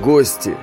Гости.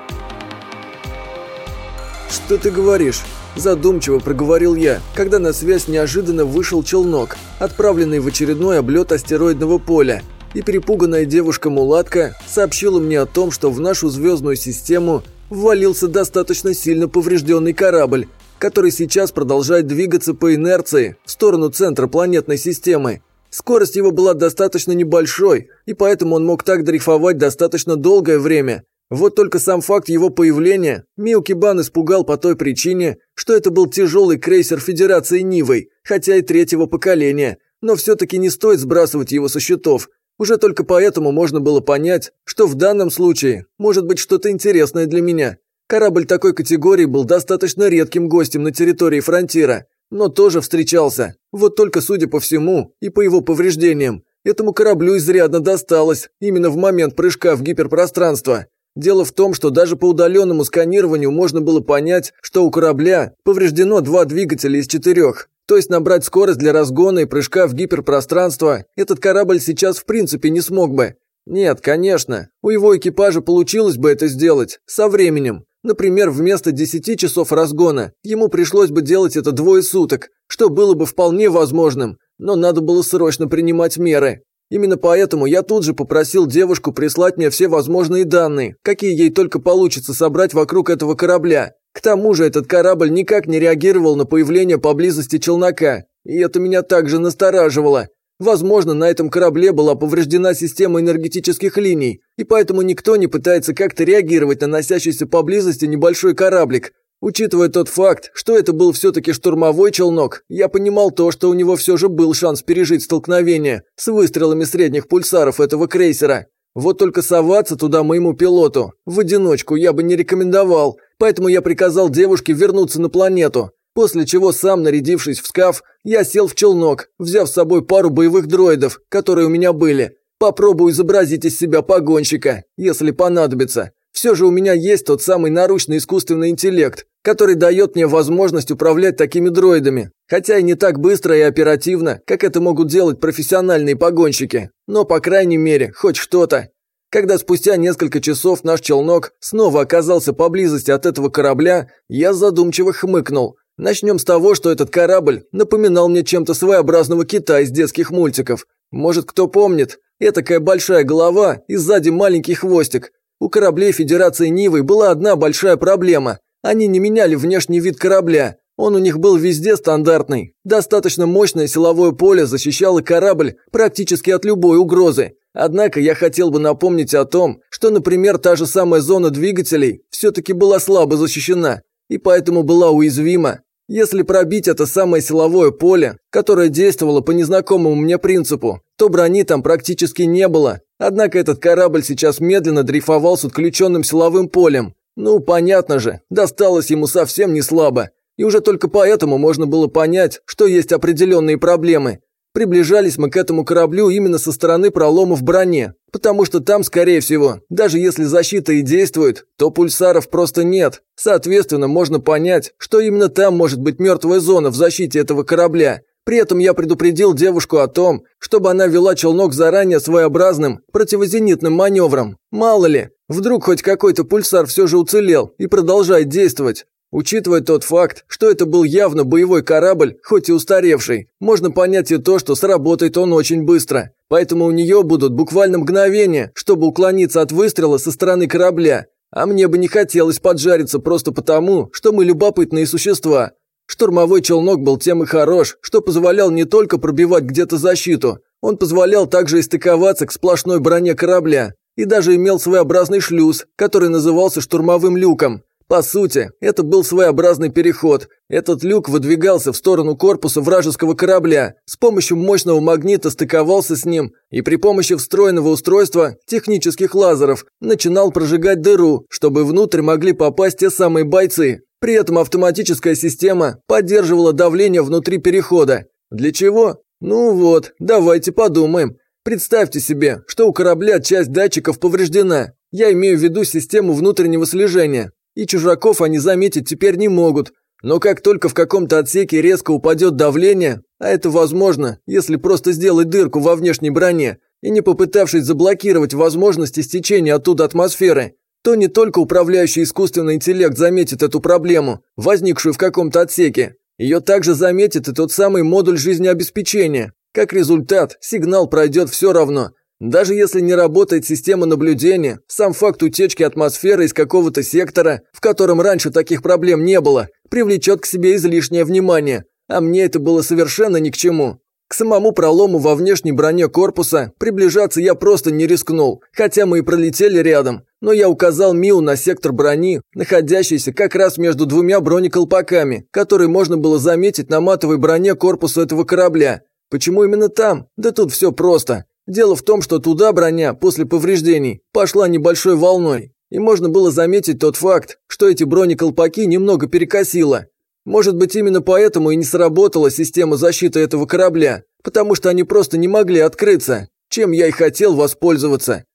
«Что ты говоришь?» – задумчиво проговорил я, когда на связь неожиданно вышел челнок, отправленный в очередной облет астероидного поля, и перепуганная девушка-мулатка сообщила мне о том, что в нашу звездную систему ввалился достаточно сильно поврежденный корабль, который сейчас продолжает двигаться по инерции в сторону центра планетной системы. Скорость его была достаточно небольшой, и поэтому он мог так дрейфовать достаточно долгое время. Вот только сам факт его появления Милки Бан испугал по той причине, что это был тяжелый крейсер Федерации Нивой, хотя и третьего поколения, но все-таки не стоит сбрасывать его со счетов. Уже только поэтому можно было понять, что в данном случае может быть что-то интересное для меня. Корабль такой категории был достаточно редким гостем на территории фронтира, но тоже встречался. Вот только, судя по всему, и по его повреждениям, этому кораблю изрядно досталось именно в момент прыжка в гиперпространство. Дело в том, что даже по удаленному сканированию можно было понять, что у корабля повреждено два двигателя из четырех. То есть набрать скорость для разгона и прыжка в гиперпространство этот корабль сейчас в принципе не смог бы. Нет, конечно, у его экипажа получилось бы это сделать со временем, Например, вместо 10 часов разгона ему пришлось бы делать это двое суток, что было бы вполне возможным, но надо было срочно принимать меры. Именно поэтому я тут же попросил девушку прислать мне все возможные данные, какие ей только получится собрать вокруг этого корабля. К тому же этот корабль никак не реагировал на появление поблизости челнока, и это меня также настораживало. Возможно, на этом корабле была повреждена система энергетических линий, и поэтому никто не пытается как-то реагировать на носящийся поблизости небольшой кораблик. Учитывая тот факт, что это был все-таки штурмовой челнок, я понимал то, что у него все же был шанс пережить столкновение с выстрелами средних пульсаров этого крейсера. Вот только соваться туда моему пилоту в одиночку я бы не рекомендовал, поэтому я приказал девушке вернуться на планету, После чего сам, нарядившись в скаф, я сел в челнок, взяв с собой пару боевых дроидов, которые у меня были. Попробую изобразить из себя погонщика, если понадобится. Все же у меня есть тот самый наручный искусственный интеллект, который дает мне возможность управлять такими дроидами. Хотя и не так быстро и оперативно, как это могут делать профессиональные погонщики. Но, по крайней мере, хоть что-то. Когда спустя несколько часов наш челнок снова оказался поблизости от этого корабля, я задумчиво хмыкнул. Начнем с того, что этот корабль напоминал мне чем-то своеобразного кита из детских мультиков. Может, кто помнит? Этакая большая голова и сзади маленький хвостик. У кораблей Федерации Нивы была одна большая проблема. Они не меняли внешний вид корабля. Он у них был везде стандартный. Достаточно мощное силовое поле защищало корабль практически от любой угрозы. Однако я хотел бы напомнить о том, что, например, та же самая зона двигателей все-таки была слабо защищена и поэтому была уязвима. Если пробить это самое силовое поле, которое действовало по незнакомому мне принципу, то брони там практически не было. Однако этот корабль сейчас медленно дрейфовал с отключенным силовым полем. Ну, понятно же, досталось ему совсем не слабо. И уже только поэтому можно было понять, что есть определенные проблемы. Приближались мы к этому кораблю именно со стороны пролома в броне, потому что там, скорее всего, даже если защита и действует, то пульсаров просто нет. Соответственно, можно понять, что именно там может быть мертвая зона в защите этого корабля. При этом я предупредил девушку о том, чтобы она вела челнок заранее своеобразным противозенитным маневром. Мало ли, вдруг хоть какой-то пульсар все же уцелел и продолжает действовать. Учитывая тот факт, что это был явно боевой корабль, хоть и устаревший, можно понять и то, что сработает он очень быстро. Поэтому у нее будут буквально мгновения, чтобы уклониться от выстрела со стороны корабля. А мне бы не хотелось поджариться просто потому, что мы любопытные существа. Штурмовой челнок был тем и хорош, что позволял не только пробивать где-то защиту, он позволял также истыковаться к сплошной броне корабля и даже имел своеобразный шлюз, который назывался штурмовым люком. По сути, это был своеобразный переход. Этот люк выдвигался в сторону корпуса вражеского корабля, с помощью мощного магнита стыковался с ним и при помощи встроенного устройства технических лазеров начинал прожигать дыру, чтобы внутрь могли попасть те самые бойцы. При этом автоматическая система поддерживала давление внутри перехода. Для чего? Ну вот, давайте подумаем. Представьте себе, что у корабля часть датчиков повреждена. Я имею в виду систему внутреннего слежения и чужаков они заметить теперь не могут. Но как только в каком-то отсеке резко упадет давление, а это возможно, если просто сделать дырку во внешней броне и не попытавшись заблокировать возможность истечения оттуда атмосферы, то не только управляющий искусственный интеллект заметит эту проблему, возникшую в каком-то отсеке, ее также заметит и тот самый модуль жизнеобеспечения. Как результат, сигнал пройдет все равно. Даже если не работает система наблюдения, сам факт утечки атмосферы из какого-то сектора, в котором раньше таких проблем не было, привлечет к себе излишнее внимание. А мне это было совершенно ни к чему. К самому пролому во внешней броне корпуса приближаться я просто не рискнул, хотя мы и пролетели рядом. Но я указал Миу на сектор брони, находящийся как раз между двумя бронеколпаками, которые можно было заметить на матовой броне корпуса этого корабля. Почему именно там? Да тут все просто. Дело в том, что туда броня после повреждений пошла небольшой волной. И можно было заметить тот факт, что эти бронеколпаки немного перекосило. Может быть, именно поэтому и не сработала система защиты этого корабля, потому что они просто не могли открыться, чем я и хотел воспользоваться.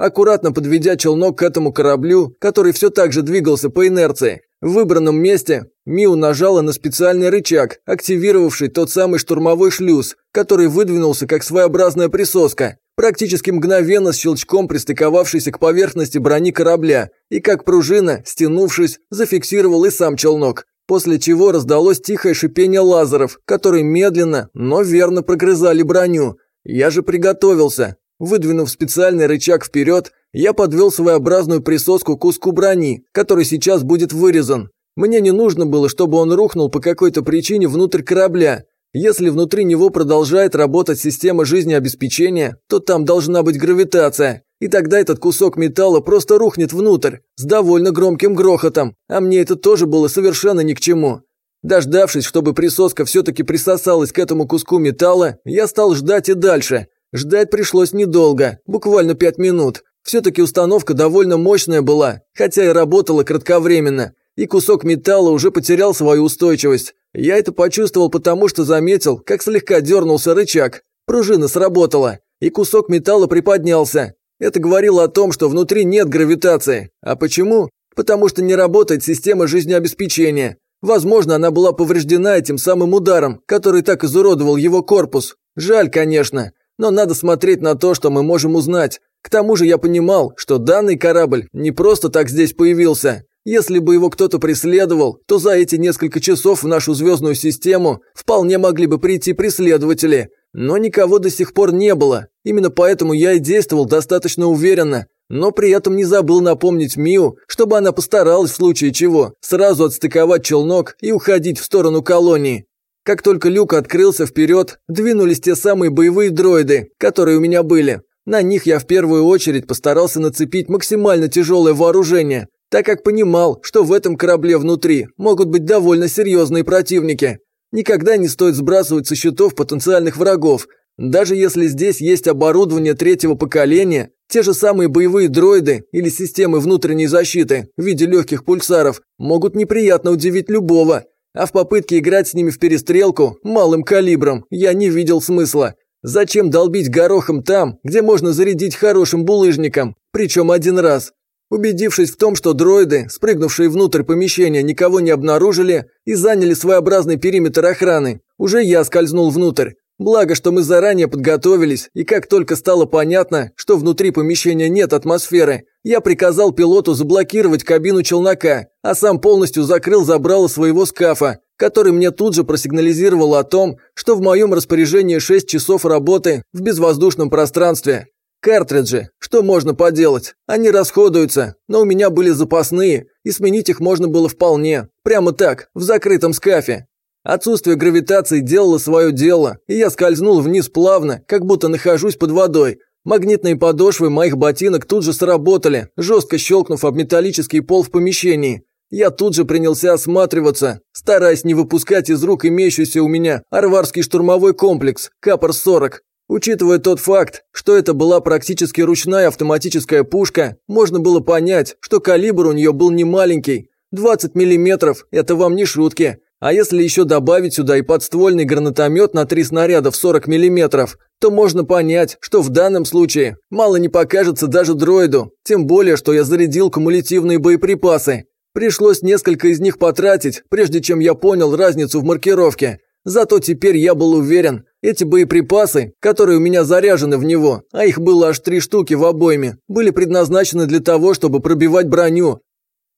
Аккуратно подведя челнок к этому кораблю, который все так же двигался по инерции, в выбранном месте Миу нажала на специальный рычаг, активировавший тот самый штурмовой шлюз, который выдвинулся как своеобразная присоска, практически мгновенно с щелчком пристыковавшийся к поверхности брони корабля, и как пружина, стянувшись, зафиксировал и сам челнок после чего раздалось тихое шипение лазеров, которые медленно, но верно прогрызали броню. Я же приготовился. Выдвинув специальный рычаг вперед, я подвел своеобразную присоску к куску брони, который сейчас будет вырезан. Мне не нужно было, чтобы он рухнул по какой-то причине внутрь корабля. Если внутри него продолжает работать система жизнеобеспечения, то там должна быть гравитация. И тогда этот кусок металла просто рухнет внутрь, с довольно громким грохотом, а мне это тоже было совершенно ни к чему. Дождавшись, чтобы присоска все-таки присосалась к этому куску металла, я стал ждать и дальше. Ждать пришлось недолго, буквально пять минут. Все-таки установка довольно мощная была, хотя и работала кратковременно, и кусок металла уже потерял свою устойчивость. Я это почувствовал потому, что заметил, как слегка дернулся рычаг. Пружина сработала, и кусок металла приподнялся, это говорило о том, что внутри нет гравитации. А почему? Потому что не работает система жизнеобеспечения. Возможно, она была повреждена этим самым ударом, который так изуродовал его корпус. Жаль, конечно, но надо смотреть на то, что мы можем узнать. К тому же я понимал, что данный корабль не просто так здесь появился. Если бы его кто-то преследовал, то за эти несколько часов в нашу звездную систему вполне могли бы прийти преследователи – но никого до сих пор не было. Именно поэтому я и действовал достаточно уверенно, но при этом не забыл напомнить Мию, чтобы она постаралась в случае чего сразу отстыковать челнок и уходить в сторону колонии. Как только люк открылся вперед, двинулись те самые боевые дроиды, которые у меня были. На них я в первую очередь постарался нацепить максимально тяжелое вооружение, так как понимал, что в этом корабле внутри могут быть довольно серьезные противники. Никогда не стоит сбрасывать со счетов потенциальных врагов. Даже если здесь есть оборудование третьего поколения, те же самые боевые дроиды или системы внутренней защиты в виде легких пульсаров могут неприятно удивить любого. А в попытке играть с ними в перестрелку малым калибром я не видел смысла. Зачем долбить горохом там, где можно зарядить хорошим булыжником, причем один раз? Убедившись в том, что дроиды, спрыгнувшие внутрь помещения, никого не обнаружили и заняли своеобразный периметр охраны, уже я скользнул внутрь. Благо, что мы заранее подготовились, и как только стало понятно, что внутри помещения нет атмосферы, я приказал пилоту заблокировать кабину челнока, а сам полностью закрыл забрало своего скафа, который мне тут же просигнализировал о том, что в моем распоряжении 6 часов работы в безвоздушном пространстве. Картриджи, что можно поделать? Они расходуются, но у меня были запасные, и сменить их можно было вполне. Прямо так, в закрытом скафе. Отсутствие гравитации делало свое дело, и я скользнул вниз плавно, как будто нахожусь под водой. Магнитные подошвы моих ботинок тут же сработали, жестко щелкнув об металлический пол в помещении. Я тут же принялся осматриваться, стараясь не выпускать из рук имеющийся у меня арварский штурмовой комплекс Капор-40. Учитывая тот факт, что это была практически ручная автоматическая пушка, можно было понять, что калибр у нее был не маленький. 20 миллиметров – это вам не шутки. А если еще добавить сюда и подствольный гранатомет на три снаряда в 40 миллиметров, то можно понять, что в данном случае мало не покажется даже дроиду, тем более, что я зарядил кумулятивные боеприпасы. Пришлось несколько из них потратить, прежде чем я понял разницу в маркировке. Зато теперь я был уверен, Эти боеприпасы, которые у меня заряжены в него, а их было аж три штуки в обойме, были предназначены для того, чтобы пробивать броню.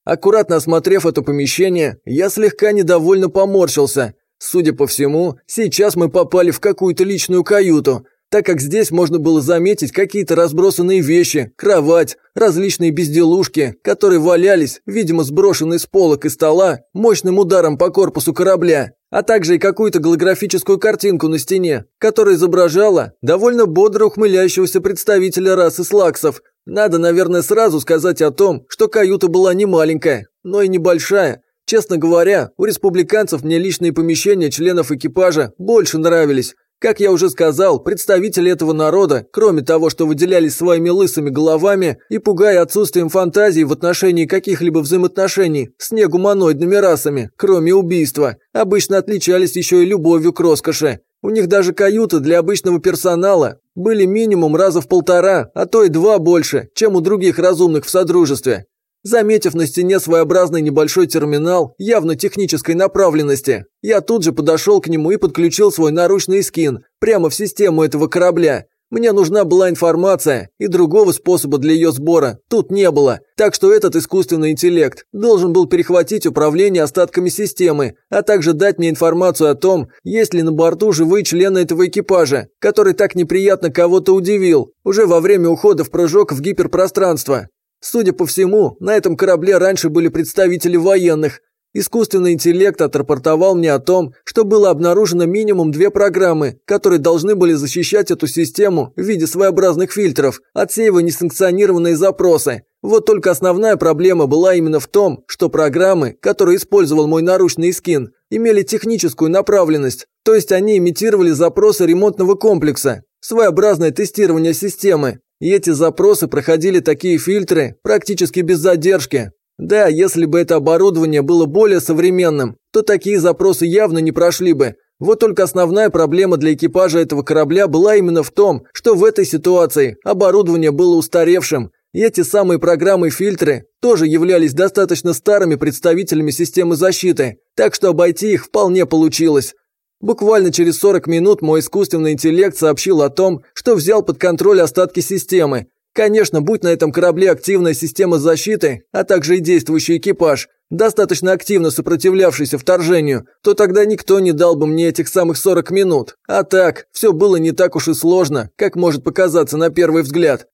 Аккуратно осмотрев это помещение, я слегка недовольно поморщился. Судя по всему, сейчас мы попали в какую-то личную каюту, так как здесь можно было заметить какие-то разбросанные вещи, кровать, различные безделушки, которые валялись, видимо, сброшенные с полок и стола, мощным ударом по корпусу корабля, а также и какую-то голографическую картинку на стене, которая изображала довольно бодро ухмыляющегося представителя расы слаксов, надо, наверное, сразу сказать о том, что каюта была не маленькая, но и небольшая. Честно говоря, у республиканцев мне личные помещения членов экипажа больше нравились. Как я уже сказал, представители этого народа, кроме того, что выделялись своими лысыми головами и пугая отсутствием фантазии в отношении каких-либо взаимоотношений с негуманоидными расами, кроме убийства, обычно отличались еще и любовью к роскоши. У них даже каюты для обычного персонала были минимум раза в полтора, а то и два больше, чем у других разумных в Содружестве. Заметив на стене своеобразный небольшой терминал, явно технической направленности, я тут же подошел к нему и подключил свой наручный скин прямо в систему этого корабля. Мне нужна была информация, и другого способа для ее сбора тут не было. Так что этот искусственный интеллект должен был перехватить управление остатками системы, а также дать мне информацию о том, есть ли на борту живые члены этого экипажа, который так неприятно кого-то удивил, уже во время ухода в прыжок в гиперпространство. Судя по всему, на этом корабле раньше были представители военных, Искусственный интеллект отрапортовал мне о том, что было обнаружено минимум две программы, которые должны были защищать эту систему в виде своеобразных фильтров, отсеивая несанкционированные запросы. Вот только основная проблема была именно в том, что программы, которые использовал мой наручный скин, имели техническую направленность, то есть они имитировали запросы ремонтного комплекса, своеобразное тестирование системы. И эти запросы проходили такие фильтры практически без задержки, да, если бы это оборудование было более современным, то такие запросы явно не прошли бы. Вот только основная проблема для экипажа этого корабля была именно в том, что в этой ситуации оборудование было устаревшим, и эти самые программы-фильтры тоже являлись достаточно старыми представителями системы защиты, так что обойти их вполне получилось. Буквально через 40 минут мой искусственный интеллект сообщил о том, что взял под контроль остатки системы, Конечно, будь на этом корабле активная система защиты, а также и действующий экипаж, достаточно активно сопротивлявшийся вторжению, то тогда никто не дал бы мне этих самых 40 минут. А так, все было не так уж и сложно, как может показаться на первый взгляд.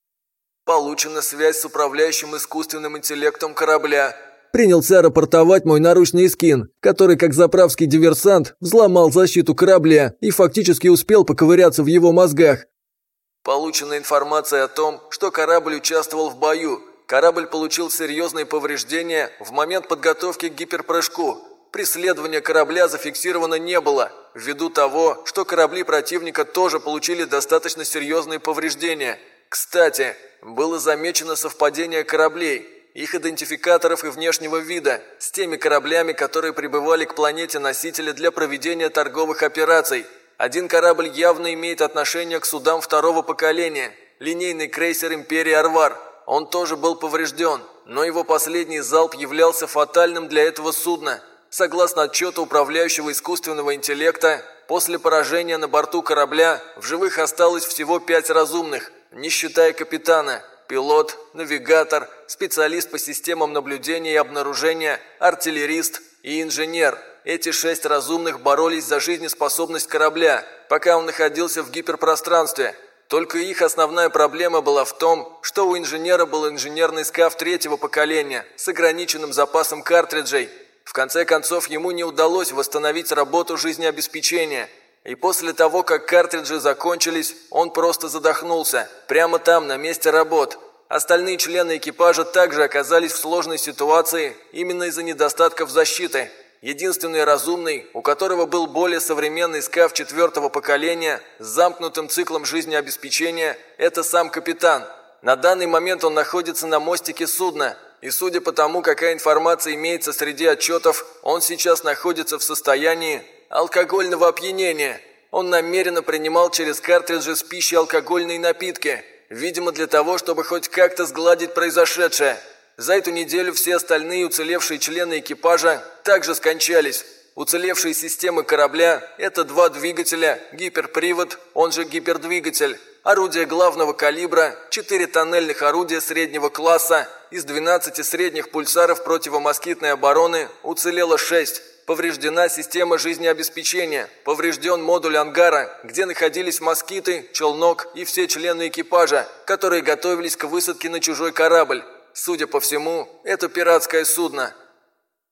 Получена связь с управляющим искусственным интеллектом корабля. Принялся рапортовать мой наручный скин, который, как заправский диверсант, взломал защиту корабля и фактически успел поковыряться в его мозгах. Получена информация о том, что корабль участвовал в бою. Корабль получил серьезные повреждения в момент подготовки к гиперпрыжку. Преследования корабля зафиксировано не было, ввиду того, что корабли противника тоже получили достаточно серьезные повреждения. Кстати, было замечено совпадение кораблей, их идентификаторов и внешнего вида с теми кораблями, которые прибывали к планете носителя для проведения торговых операций – один корабль явно имеет отношение к судам второго поколения. Линейный крейсер «Империя Арвар». Он тоже был поврежден, но его последний залп являлся фатальным для этого судна. Согласно отчету управляющего искусственного интеллекта, после поражения на борту корабля в живых осталось всего пять разумных, не считая капитана, пилот, навигатор, специалист по системам наблюдения и обнаружения, артиллерист и инженер – эти шесть разумных боролись за жизнеспособность корабля, пока он находился в гиперпространстве. Только их основная проблема была в том, что у инженера был инженерный скаф третьего поколения с ограниченным запасом картриджей. В конце концов, ему не удалось восстановить работу жизнеобеспечения. И после того, как картриджи закончились, он просто задохнулся, прямо там, на месте работ. Остальные члены экипажа также оказались в сложной ситуации именно из-за недостатков защиты – единственный разумный, у которого был более современный скаф четвертого поколения с замкнутым циклом жизнеобеспечения, это сам капитан. На данный момент он находится на мостике судна, и судя по тому, какая информация имеется среди отчетов, он сейчас находится в состоянии алкогольного опьянения. Он намеренно принимал через картриджи с пищей алкогольные напитки, видимо для того, чтобы хоть как-то сгладить произошедшее. За эту неделю все остальные уцелевшие члены экипажа также скончались. Уцелевшие системы корабля – это два двигателя, гиперпривод, он же гипердвигатель, орудия главного калибра, четыре тоннельных орудия среднего класса, из 12 средних пульсаров противомоскитной обороны уцелело 6. Повреждена система жизнеобеспечения, поврежден модуль ангара, где находились москиты, челнок и все члены экипажа, которые готовились к высадке на чужой корабль. Судя по всему, это пиратское судно.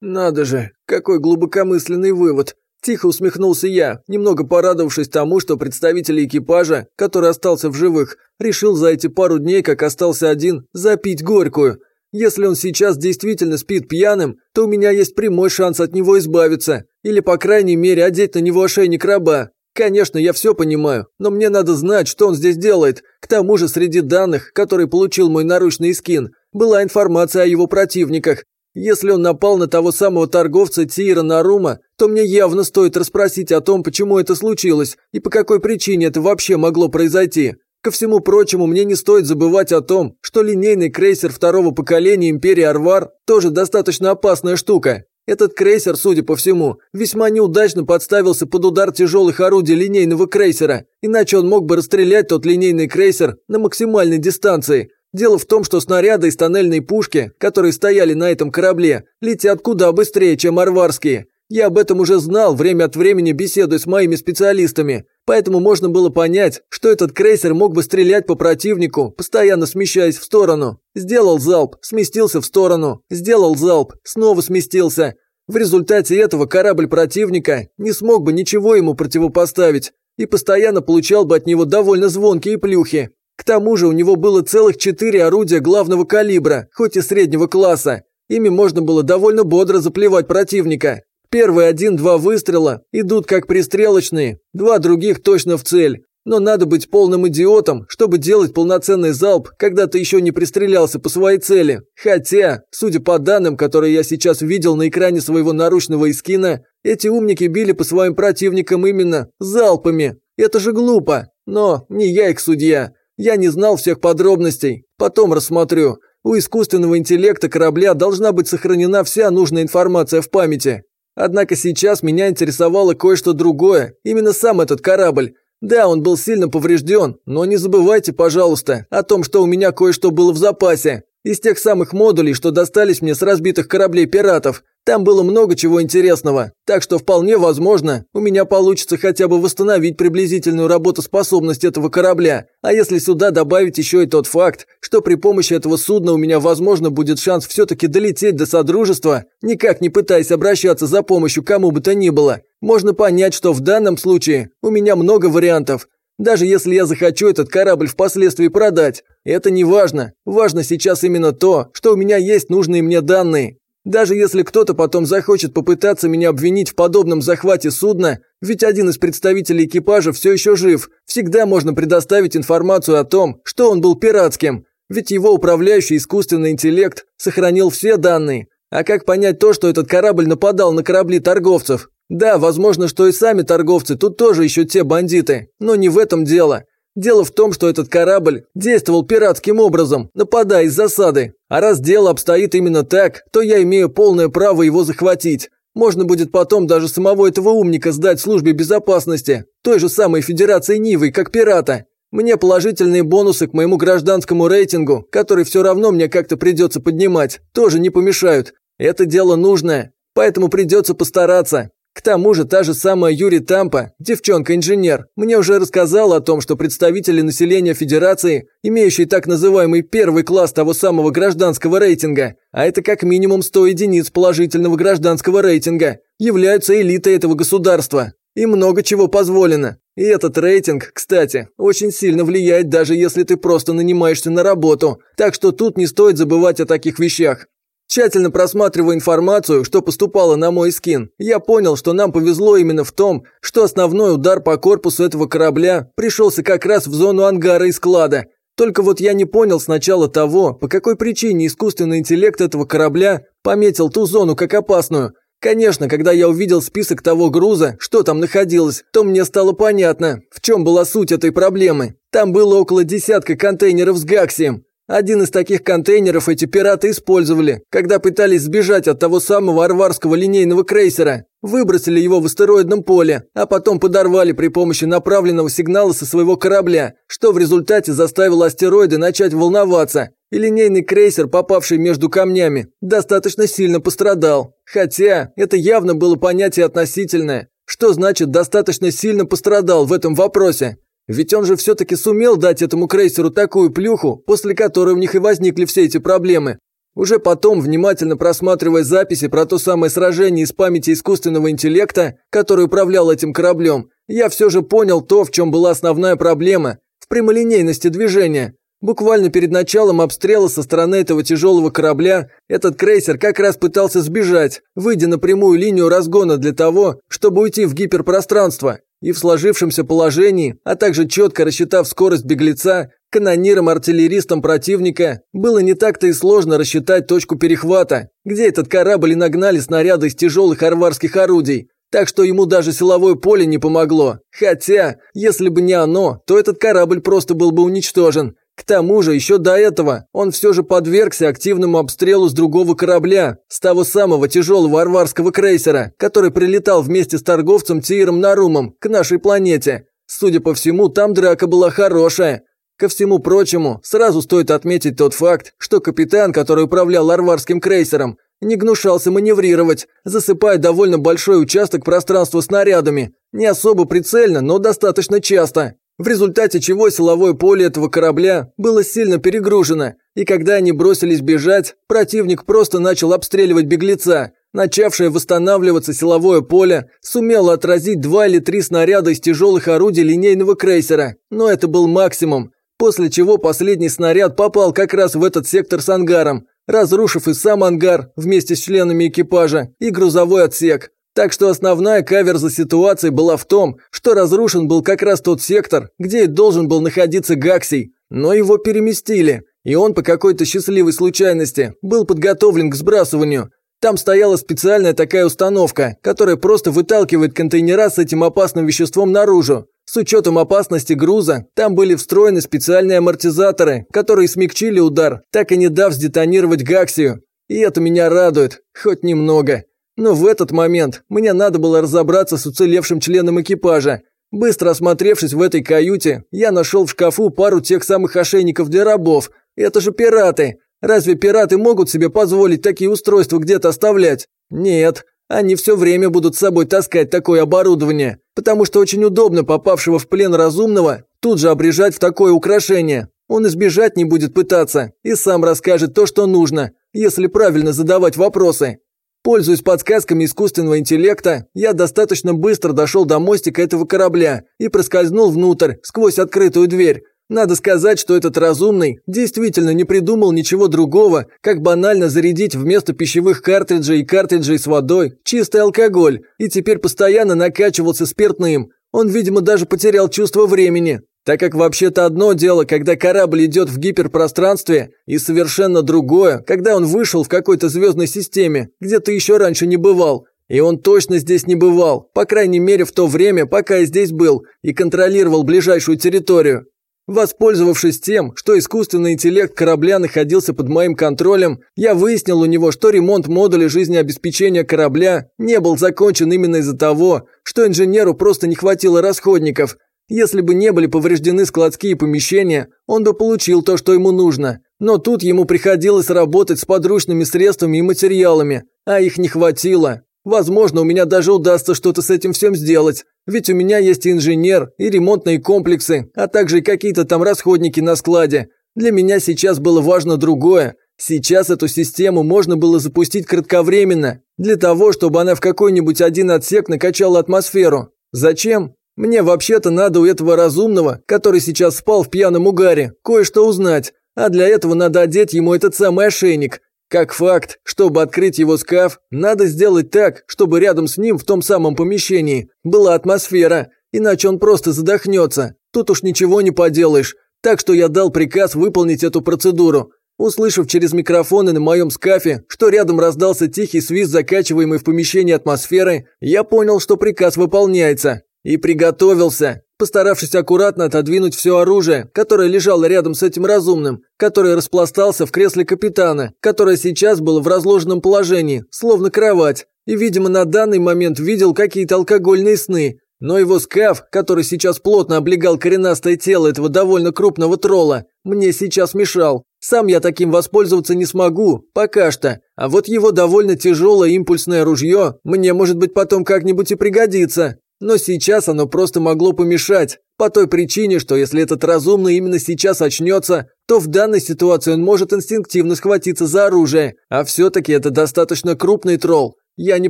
«Надо же, какой глубокомысленный вывод!» Тихо усмехнулся я, немного порадовавшись тому, что представитель экипажа, который остался в живых, решил за эти пару дней, как остался один, запить горькую. Если он сейчас действительно спит пьяным, то у меня есть прямой шанс от него избавиться, или, по крайней мере, одеть на него ошейник раба. Конечно, я все понимаю, но мне надо знать, что он здесь делает. К тому же среди данных, которые получил мой наручный скин, была информация о его противниках, если он напал на того самого торговца Тира Нарума, то мне явно стоит расспросить о том, почему это случилось и по какой причине это вообще могло произойти. Ко всему прочему, мне не стоит забывать о том, что линейный крейсер второго поколения Империи Арвар тоже достаточно опасная штука. Этот крейсер, судя по всему, весьма неудачно подставился под удар тяжелых орудий линейного крейсера, иначе он мог бы расстрелять тот линейный крейсер на максимальной дистанции, Дело в том, что снаряды из тоннельной пушки, которые стояли на этом корабле, летят куда быстрее, чем арварские. Я об этом уже знал, время от времени беседуя с моими специалистами, поэтому можно было понять, что этот крейсер мог бы стрелять по противнику, постоянно смещаясь в сторону. Сделал залп, сместился в сторону, сделал залп, снова сместился. В результате этого корабль противника не смог бы ничего ему противопоставить и постоянно получал бы от него довольно звонкие плюхи. К тому же у него было целых четыре орудия главного калибра, хоть и среднего класса. Ими можно было довольно бодро заплевать противника. Первые один-два выстрела идут как пристрелочные, два других точно в цель. Но надо быть полным идиотом, чтобы делать полноценный залп, когда ты еще не пристрелялся по своей цели. Хотя, судя по данным, которые я сейчас видел на экране своего наручного эскина, эти умники били по своим противникам именно залпами. Это же глупо. Но не я их судья. Я не знал всех подробностей. Потом рассмотрю. У искусственного интеллекта корабля должна быть сохранена вся нужная информация в памяти. Однако сейчас меня интересовало кое-что другое. Именно сам этот корабль. Да, он был сильно поврежден, но не забывайте, пожалуйста, о том, что у меня кое-что было в запасе. Из тех самых модулей, что достались мне с разбитых кораблей пиратов. Там было много чего интересного, так что вполне возможно, у меня получится хотя бы восстановить приблизительную работоспособность этого корабля. А если сюда добавить еще и тот факт, что при помощи этого судна у меня возможно будет шанс все-таки долететь до Содружества, никак не пытаясь обращаться за помощью кому бы то ни было, можно понять, что в данном случае у меня много вариантов. Даже если я захочу этот корабль впоследствии продать, это не важно. Важно сейчас именно то, что у меня есть нужные мне данные. Даже если кто-то потом захочет попытаться меня обвинить в подобном захвате судна, ведь один из представителей экипажа все еще жив, всегда можно предоставить информацию о том, что он был пиратским. Ведь его управляющий искусственный интеллект сохранил все данные. А как понять то, что этот корабль нападал на корабли торговцев? Да, возможно, что и сами торговцы тут тоже еще те бандиты, но не в этом дело. Дело в том, что этот корабль действовал пиратским образом, нападая из засады. А раз дело обстоит именно так, то я имею полное право его захватить. Можно будет потом даже самого этого умника сдать службе безопасности, той же самой Федерации Нивы, как пирата. Мне положительные бонусы к моему гражданскому рейтингу, который все равно мне как-то придется поднимать, тоже не помешают. Это дело нужное, поэтому придется постараться. К тому же та же самая Юри Тампа, девчонка-инженер, мне уже рассказала о том, что представители населения Федерации, имеющие так называемый первый класс того самого гражданского рейтинга, а это как минимум 100 единиц положительного гражданского рейтинга, являются элитой этого государства. И много чего позволено. И этот рейтинг, кстати, очень сильно влияет даже если ты просто нанимаешься на работу. Так что тут не стоит забывать о таких вещах. Тщательно просматривая информацию, что поступало на мой скин, я понял, что нам повезло именно в том, что основной удар по корпусу этого корабля пришелся как раз в зону ангара и склада. Только вот я не понял сначала того, по какой причине искусственный интеллект этого корабля пометил ту зону как опасную. Конечно, когда я увидел список того груза, что там находилось, то мне стало понятно, в чем была суть этой проблемы. Там было около десятка контейнеров с гаксием. Один из таких контейнеров эти пираты использовали, когда пытались сбежать от того самого арварского линейного крейсера. Выбросили его в астероидном поле, а потом подорвали при помощи направленного сигнала со своего корабля, что в результате заставило астероиды начать волноваться. И линейный крейсер, попавший между камнями, достаточно сильно пострадал. Хотя, это явно было понятие относительное. Что значит «достаточно сильно пострадал» в этом вопросе? Ведь он же все-таки сумел дать этому крейсеру такую плюху, после которой у них и возникли все эти проблемы. Уже потом, внимательно просматривая записи про то самое сражение из памяти искусственного интеллекта, который управлял этим кораблем, я все же понял то, в чем была основная проблема – в прямолинейности движения. Буквально перед началом обстрела со стороны этого тяжелого корабля этот крейсер как раз пытался сбежать, выйдя на прямую линию разгона для того, чтобы уйти в гиперпространство. И в сложившемся положении, а также четко рассчитав скорость беглеца, канонирам-артиллеристам противника было не так-то и сложно рассчитать точку перехвата, где этот корабль и нагнали снаряды из тяжелых арварских орудий. Так что ему даже силовое поле не помогло. Хотя, если бы не оно, то этот корабль просто был бы уничтожен. К тому же, еще до этого он все же подвергся активному обстрелу с другого корабля, с того самого тяжелого арварского крейсера, который прилетал вместе с торговцем Тиером Нарумом к нашей планете. Судя по всему, там драка была хорошая. Ко всему прочему, сразу стоит отметить тот факт, что капитан, который управлял арварским крейсером, не гнушался маневрировать, засыпая довольно большой участок пространства снарядами. Не особо прицельно, но достаточно часто в результате чего силовое поле этого корабля было сильно перегружено, и когда они бросились бежать, противник просто начал обстреливать беглеца. Начавшее восстанавливаться силовое поле сумело отразить два или три снаряда из тяжелых орудий линейного крейсера, но это был максимум, после чего последний снаряд попал как раз в этот сектор с ангаром, разрушив и сам ангар вместе с членами экипажа, и грузовой отсек. Так что основная каверза ситуации была в том, что разрушен был как раз тот сектор, где и должен был находиться Гаксий, но его переместили, и он по какой-то счастливой случайности был подготовлен к сбрасыванию. Там стояла специальная такая установка, которая просто выталкивает контейнера с этим опасным веществом наружу. С учетом опасности груза, там были встроены специальные амортизаторы, которые смягчили удар, так и не дав сдетонировать Гаксию. И это меня радует, хоть немного. Но в этот момент мне надо было разобраться с уцелевшим членом экипажа. Быстро осмотревшись в этой каюте, я нашел в шкафу пару тех самых ошейников для рабов. Это же пираты. Разве пираты могут себе позволить такие устройства где-то оставлять? Нет. Они все время будут с собой таскать такое оборудование, потому что очень удобно попавшего в плен разумного тут же обрежать в такое украшение. Он избежать не будет пытаться и сам расскажет то, что нужно, если правильно задавать вопросы. Пользуясь подсказками искусственного интеллекта, я достаточно быстро дошел до мостика этого корабля и проскользнул внутрь, сквозь открытую дверь. Надо сказать, что этот разумный действительно не придумал ничего другого, как банально зарядить вместо пищевых картриджей и картриджей с водой чистый алкоголь, и теперь постоянно накачивался спиртным. Он, видимо, даже потерял чувство времени. Так как вообще-то одно дело, когда корабль идет в гиперпространстве, и совершенно другое, когда он вышел в какой-то звездной системе, где ты еще раньше не бывал. И он точно здесь не бывал, по крайней мере в то время, пока я здесь был и контролировал ближайшую территорию. Воспользовавшись тем, что искусственный интеллект корабля находился под моим контролем, я выяснил у него, что ремонт модуля жизнеобеспечения корабля не был закончен именно из-за того, что инженеру просто не хватило расходников – если бы не были повреждены складские помещения, он бы получил то, что ему нужно. Но тут ему приходилось работать с подручными средствами и материалами, а их не хватило. Возможно, у меня даже удастся что-то с этим всем сделать. Ведь у меня есть инженер, и ремонтные комплексы, а также какие-то там расходники на складе. Для меня сейчас было важно другое. Сейчас эту систему можно было запустить кратковременно, для того, чтобы она в какой-нибудь один отсек накачала атмосферу. Зачем? Мне вообще-то надо у этого разумного, который сейчас спал в пьяном угаре, кое-что узнать, а для этого надо одеть ему этот самый ошейник. Как факт, чтобы открыть его скаф, надо сделать так, чтобы рядом с ним в том самом помещении была атмосфера, иначе он просто задохнется. Тут уж ничего не поделаешь. Так что я дал приказ выполнить эту процедуру. Услышав через микрофоны на моем скафе, что рядом раздался тихий свист закачиваемой в помещении атмосферы, я понял, что приказ выполняется, и приготовился. постаравшись аккуратно отодвинуть все оружие, которое лежало рядом с этим разумным, который распластался в кресле капитана, которое сейчас было в разложенном положении, словно кровать, и, видимо, на данный момент видел какие-то алкогольные сны. Но его скаф, который сейчас плотно облегал коренастое тело этого довольно крупного тролла, мне сейчас мешал. Сам я таким воспользоваться не смогу, пока что. А вот его довольно тяжелое импульсное ружье мне, может быть, потом как-нибудь и пригодится. Но сейчас оно просто могло помешать. По той причине, что если этот разумный именно сейчас очнется, то в данной ситуации он может инстинктивно схватиться за оружие. А все-таки это достаточно крупный тролл. Я не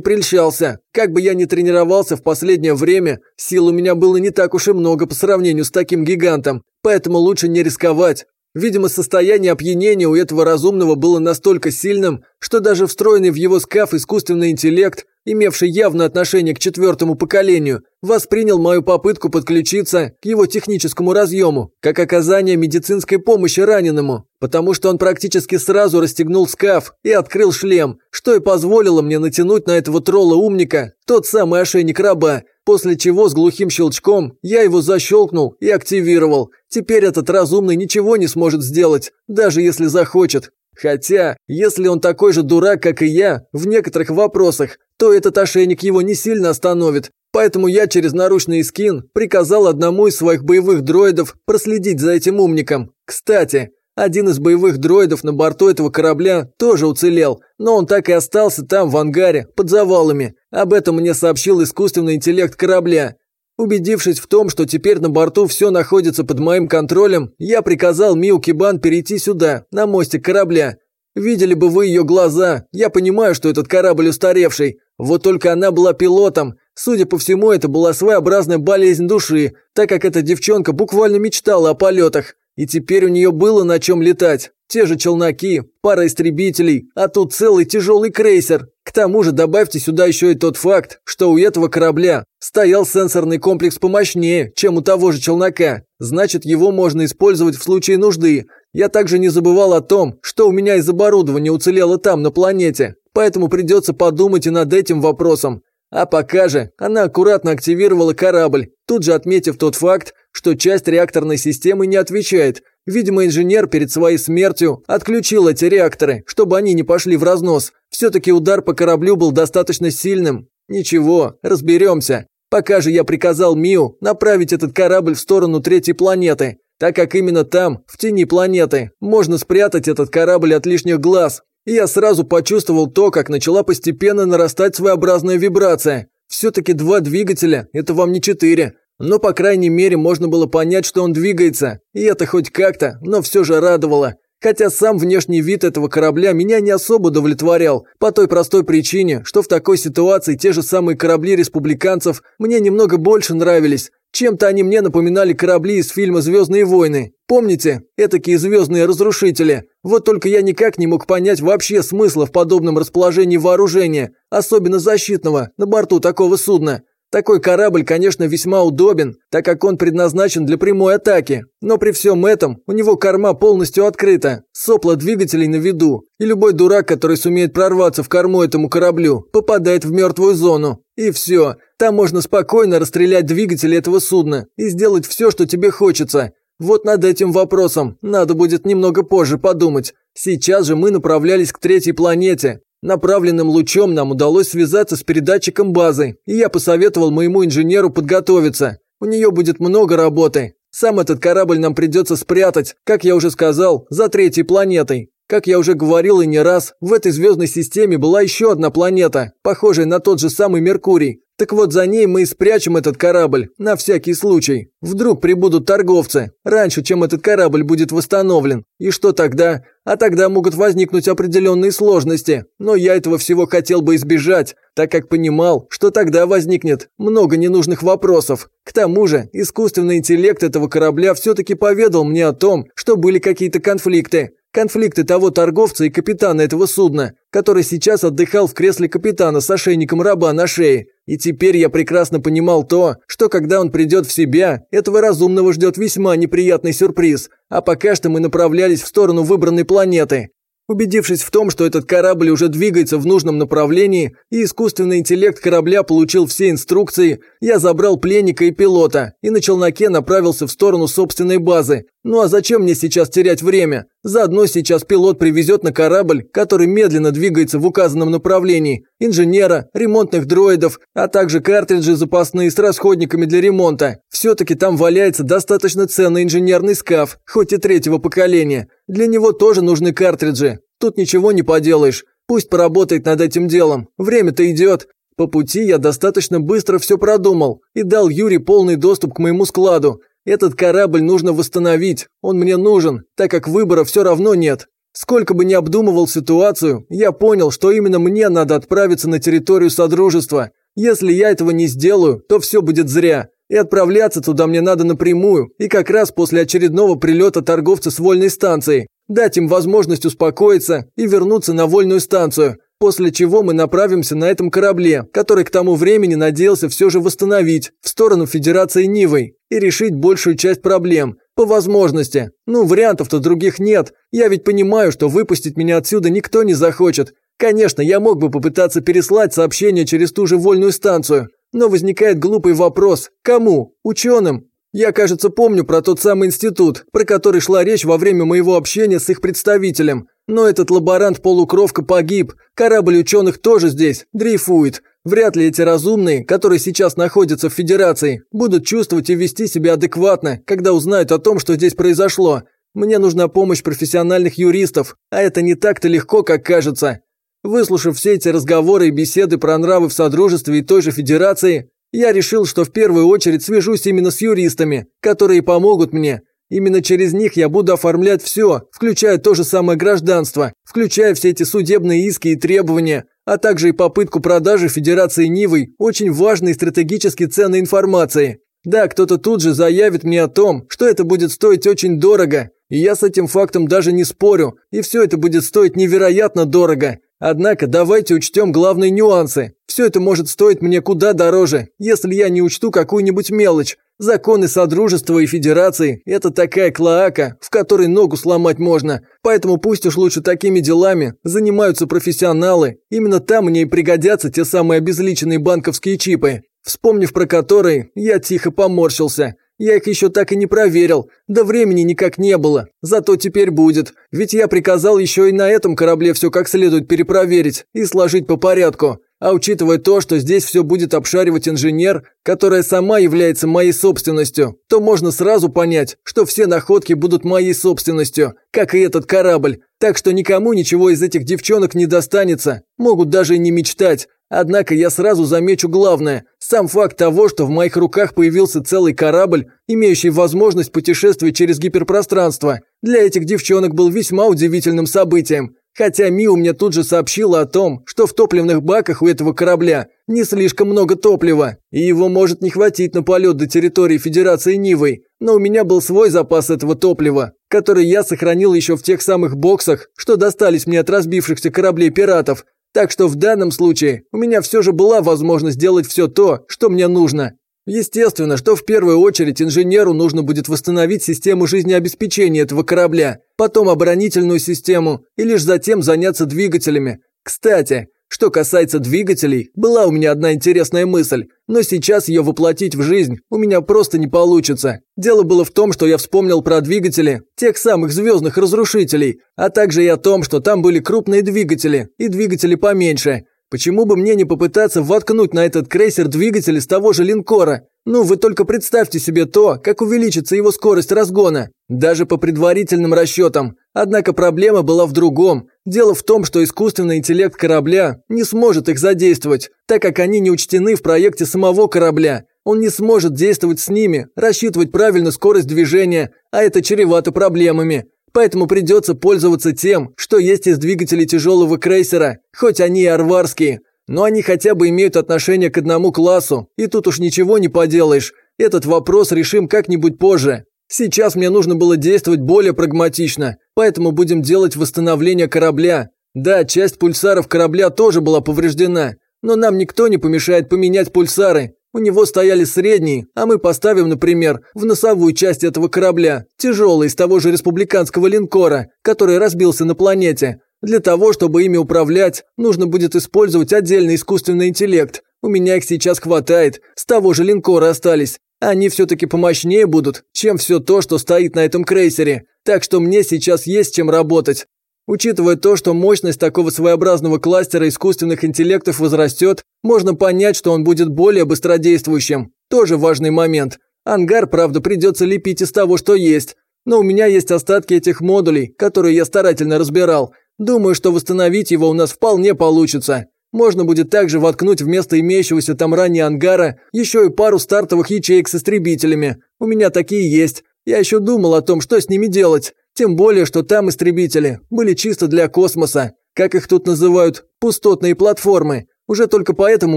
прельщался. Как бы я ни тренировался в последнее время, сил у меня было не так уж и много по сравнению с таким гигантом. Поэтому лучше не рисковать. Видимо, состояние опьянения у этого разумного было настолько сильным, что даже встроенный в его скаф искусственный интеллект имевший явное отношение к четвертому поколению, воспринял мою попытку подключиться к его техническому разъему, как оказание медицинской помощи раненому, потому что он практически сразу расстегнул скаф и открыл шлем, что и позволило мне натянуть на этого тролла-умника тот самый ошейник раба, после чего с глухим щелчком я его защелкнул и активировал. Теперь этот разумный ничего не сможет сделать, даже если захочет. Хотя, если он такой же дурак, как и я, в некоторых вопросах, то этот ошейник его не сильно остановит. Поэтому я через наручный скин приказал одному из своих боевых дроидов проследить за этим умником. Кстати, один из боевых дроидов на борту этого корабля тоже уцелел, но он так и остался там, в ангаре, под завалами. Об этом мне сообщил искусственный интеллект корабля. Убедившись в том, что теперь на борту все находится под моим контролем, я приказал Миу Кибан перейти сюда, на мостик корабля. Видели бы вы ее глаза, я понимаю, что этот корабль устаревший. Вот только она была пилотом. Судя по всему, это была своеобразная болезнь души, так как эта девчонка буквально мечтала о полетах. И теперь у нее было на чем летать. Те же челноки, пара истребителей, а тут целый тяжелый крейсер. К тому же добавьте сюда еще и тот факт, что у этого корабля стоял сенсорный комплекс помощнее, чем у того же челнока. Значит, его можно использовать в случае нужды. Я также не забывал о том, что у меня из оборудования уцелело там, на планете. Поэтому придется подумать и над этим вопросом. А пока же она аккуратно активировала корабль, тут же отметив тот факт, что часть реакторной системы не отвечает. Видимо, инженер перед своей смертью отключил эти реакторы, чтобы они не пошли в разнос. Все-таки удар по кораблю был достаточно сильным. Ничего, разберемся. Пока же я приказал Миу направить этот корабль в сторону третьей планеты, так как именно там, в тени планеты, можно спрятать этот корабль от лишних глаз, и я сразу почувствовал то, как начала постепенно нарастать своеобразная вибрация. Все-таки два двигателя – это вам не четыре. Но, по крайней мере, можно было понять, что он двигается. И это хоть как-то, но все же радовало. Хотя сам внешний вид этого корабля меня не особо удовлетворял, по той простой причине, что в такой ситуации те же самые корабли республиканцев мне немного больше нравились, чем-то они мне напоминали корабли из фильма «Звездные войны». Помните? Этакие звездные разрушители. Вот только я никак не мог понять вообще смысла в подобном расположении вооружения, особенно защитного, на борту такого судна. Такой корабль, конечно, весьма удобен, так как он предназначен для прямой атаки. Но при всем этом у него корма полностью открыта, сопла двигателей на виду, и любой дурак, который сумеет прорваться в корму этому кораблю, попадает в мертвую зону. И все. Там можно спокойно расстрелять двигатели этого судна и сделать все, что тебе хочется. Вот над этим вопросом надо будет немного позже подумать. Сейчас же мы направлялись к третьей планете, Направленным лучом нам удалось связаться с передатчиком базы, и я посоветовал моему инженеру подготовиться. У нее будет много работы. Сам этот корабль нам придется спрятать, как я уже сказал, за третьей планетой. Как я уже говорил и не раз, в этой звездной системе была еще одна планета, похожая на тот же самый Меркурий. Так вот, за ней мы и спрячем этот корабль, на всякий случай. Вдруг прибудут торговцы, раньше, чем этот корабль будет восстановлен. И что тогда? А тогда могут возникнуть определенные сложности. Но я этого всего хотел бы избежать, так как понимал, что тогда возникнет много ненужных вопросов. К тому же, искусственный интеллект этого корабля все-таки поведал мне о том, что были какие-то конфликты. Конфликты того торговца и капитана этого судна, который сейчас отдыхал в кресле капитана с ошейником раба на шее. И теперь я прекрасно понимал то, что когда он придет в себя, этого разумного ждет весьма неприятный сюрприз. А пока что мы направлялись в сторону выбранной планеты. Убедившись в том, что этот корабль уже двигается в нужном направлении и искусственный интеллект корабля получил все инструкции, я забрал пленника и пилота и на челноке направился в сторону собственной базы. Ну а зачем мне сейчас терять время? Заодно сейчас пилот привезет на корабль, который медленно двигается в указанном направлении, инженера, ремонтных дроидов, а также картриджи запасные с расходниками для ремонта. Все-таки там валяется достаточно ценный инженерный скаф, хоть и третьего поколения. Для него тоже нужны картриджи. Тут ничего не поделаешь. Пусть поработает над этим делом. Время-то идет. По пути я достаточно быстро все продумал и дал Юре полный доступ к моему складу. Этот корабль нужно восстановить. Он мне нужен, так как выбора все равно нет. Сколько бы ни обдумывал ситуацию, я понял, что именно мне надо отправиться на территорию Содружества. Если я этого не сделаю, то все будет зря. И отправляться туда мне надо напрямую, и как раз после очередного прилета торговца с вольной станции. Дать им возможность успокоиться и вернуться на вольную станцию, после чего мы направимся на этом корабле, который к тому времени надеялся все же восстановить, в сторону Федерации Нивой и решить большую часть проблем. По возможности. Ну, вариантов-то других нет. Я ведь понимаю, что выпустить меня отсюда никто не захочет. Конечно, я мог бы попытаться переслать сообщение через ту же вольную станцию, но возникает глупый вопрос – кому? Ученым? Я, кажется, помню про тот самый институт, про который шла речь во время моего общения с их представителем. Но этот лаборант-полукровка погиб, корабль ученых тоже здесь, дрейфует. Вряд ли эти разумные, которые сейчас находятся в Федерации, будут чувствовать и вести себя адекватно, когда узнают о том, что здесь произошло. Мне нужна помощь профессиональных юристов, а это не так-то легко, как кажется. Выслушав все эти разговоры и беседы про нравы в Содружестве и той же Федерации, я решил, что в первую очередь свяжусь именно с юристами, которые помогут мне. Именно через них я буду оформлять все, включая то же самое гражданство, включая все эти судебные иски и требования, а также и попытку продажи Федерации Нивой очень важной стратегически ценной информации. Да, кто-то тут же заявит мне о том, что это будет стоить очень дорого, и я с этим фактом даже не спорю, и все это будет стоить невероятно дорого. Однако давайте учтем главные нюансы. Все это может стоить мне куда дороже, если я не учту какую-нибудь мелочь. Законы Содружества и Федерации – это такая клоака, в которой ногу сломать можно. Поэтому пусть уж лучше такими делами занимаются профессионалы. Именно там мне и пригодятся те самые обезличенные банковские чипы, вспомнив про которые, я тихо поморщился – я их еще так и не проверил, да времени никак не было. Зато теперь будет, ведь я приказал еще и на этом корабле все как следует перепроверить и сложить по порядку. А учитывая то, что здесь все будет обшаривать инженер, которая сама является моей собственностью, то можно сразу понять, что все находки будут моей собственностью, как и этот корабль. Так что никому ничего из этих девчонок не достанется, могут даже и не мечтать. Однако я сразу замечу главное – сам факт того, что в моих руках появился целый корабль, имеющий возможность путешествовать через гиперпространство, для этих девчонок был весьма удивительным событием. Хотя Миу мне тут же сообщила о том, что в топливных баках у этого корабля не слишком много топлива, и его может не хватить на полет до территории Федерации Нивой, но у меня был свой запас этого топлива, который я сохранил еще в тех самых боксах, что достались мне от разбившихся кораблей пиратов, так что в данном случае у меня все же была возможность сделать все то, что мне нужно. Естественно, что в первую очередь инженеру нужно будет восстановить систему жизнеобеспечения этого корабля, потом оборонительную систему и лишь затем заняться двигателями. Кстати, что касается двигателей, была у меня одна интересная мысль, но сейчас ее воплотить в жизнь у меня просто не получится. Дело было в том, что я вспомнил про двигатели тех самых звездных разрушителей, а также и о том, что там были крупные двигатели и двигатели поменьше. Почему бы мне не попытаться воткнуть на этот крейсер двигатель из того же линкора? Ну, вы только представьте себе то, как увеличится его скорость разгона. Даже по предварительным расчетам. Однако проблема была в другом. Дело в том, что искусственный интеллект корабля не сможет их задействовать, так как они не учтены в проекте самого корабля. Он не сможет действовать с ними, рассчитывать правильно скорость движения, а это чревато проблемами. Поэтому придется пользоваться тем, что есть из двигателей тяжелого крейсера, хоть они и арварские. Но они хотя бы имеют отношение к одному классу, и тут уж ничего не поделаешь. Этот вопрос решим как-нибудь позже. Сейчас мне нужно было действовать более прагматично, поэтому будем делать восстановление корабля. Да, часть пульсаров корабля тоже была повреждена, но нам никто не помешает поменять пульсары. У него стояли средние, а мы поставим, например, в носовую часть этого корабля, тяжелый из того же республиканского линкора, который разбился на планете. Для того, чтобы ими управлять, нужно будет использовать отдельный искусственный интеллект. У меня их сейчас хватает, с того же линкора остались. Они все-таки помощнее будут, чем все то, что стоит на этом крейсере. Так что мне сейчас есть чем работать. Учитывая то, что мощность такого своеобразного кластера искусственных интеллектов возрастет, можно понять, что он будет более быстродействующим. Тоже важный момент. Ангар, правда, придется лепить из того, что есть. Но у меня есть остатки этих модулей, которые я старательно разбирал. Думаю, что восстановить его у нас вполне получится. Можно будет также воткнуть вместо имеющегося там ранее ангара еще и пару стартовых ячеек с истребителями. У меня такие есть. Я еще думал о том, что с ними делать. Тем более, что там истребители были чисто для космоса, как их тут называют, пустотные платформы. Уже только поэтому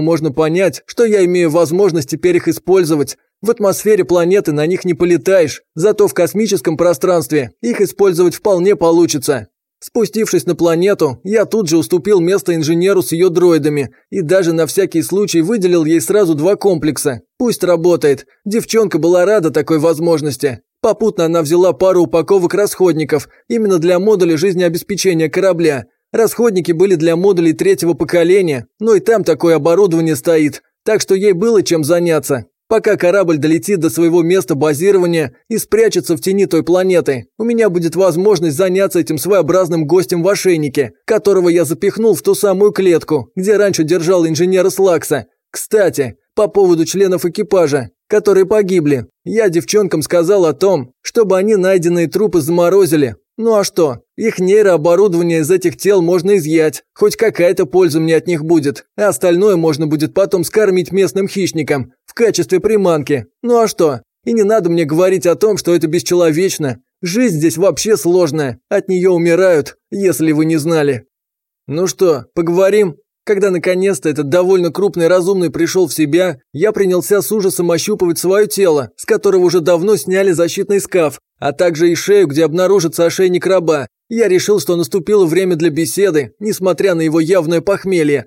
можно понять, что я имею возможность теперь их использовать. В атмосфере планеты на них не полетаешь, зато в космическом пространстве их использовать вполне получится. Спустившись на планету, я тут же уступил место инженеру с ее дроидами и даже на всякий случай выделил ей сразу два комплекса. Пусть работает. Девчонка была рада такой возможности. Попутно она взяла пару упаковок расходников, именно для модуля жизнеобеспечения корабля. Расходники были для модулей третьего поколения, но и там такое оборудование стоит, так что ей было чем заняться. Пока корабль долетит до своего места базирования и спрячется в тени той планеты, у меня будет возможность заняться этим своеобразным гостем в ошейнике, которого я запихнул в ту самую клетку, где раньше держал инженера Слакса. Кстати, по поводу членов экипажа которые погибли. Я девчонкам сказал о том, чтобы они найденные трупы заморозили. Ну а что? Их нейрооборудование из этих тел можно изъять. Хоть какая-то польза мне от них будет. А остальное можно будет потом скормить местным хищникам. В качестве приманки. Ну а что? И не надо мне говорить о том, что это бесчеловечно. Жизнь здесь вообще сложная. От нее умирают, если вы не знали. Ну что, поговорим? Когда наконец-то этот довольно крупный разумный пришел в себя, я принялся с ужасом ощупывать свое тело, с которого уже давно сняли защитный скаф, а также и шею, где обнаружится ошейник раба. Я решил, что наступило время для беседы, несмотря на его явное похмелье.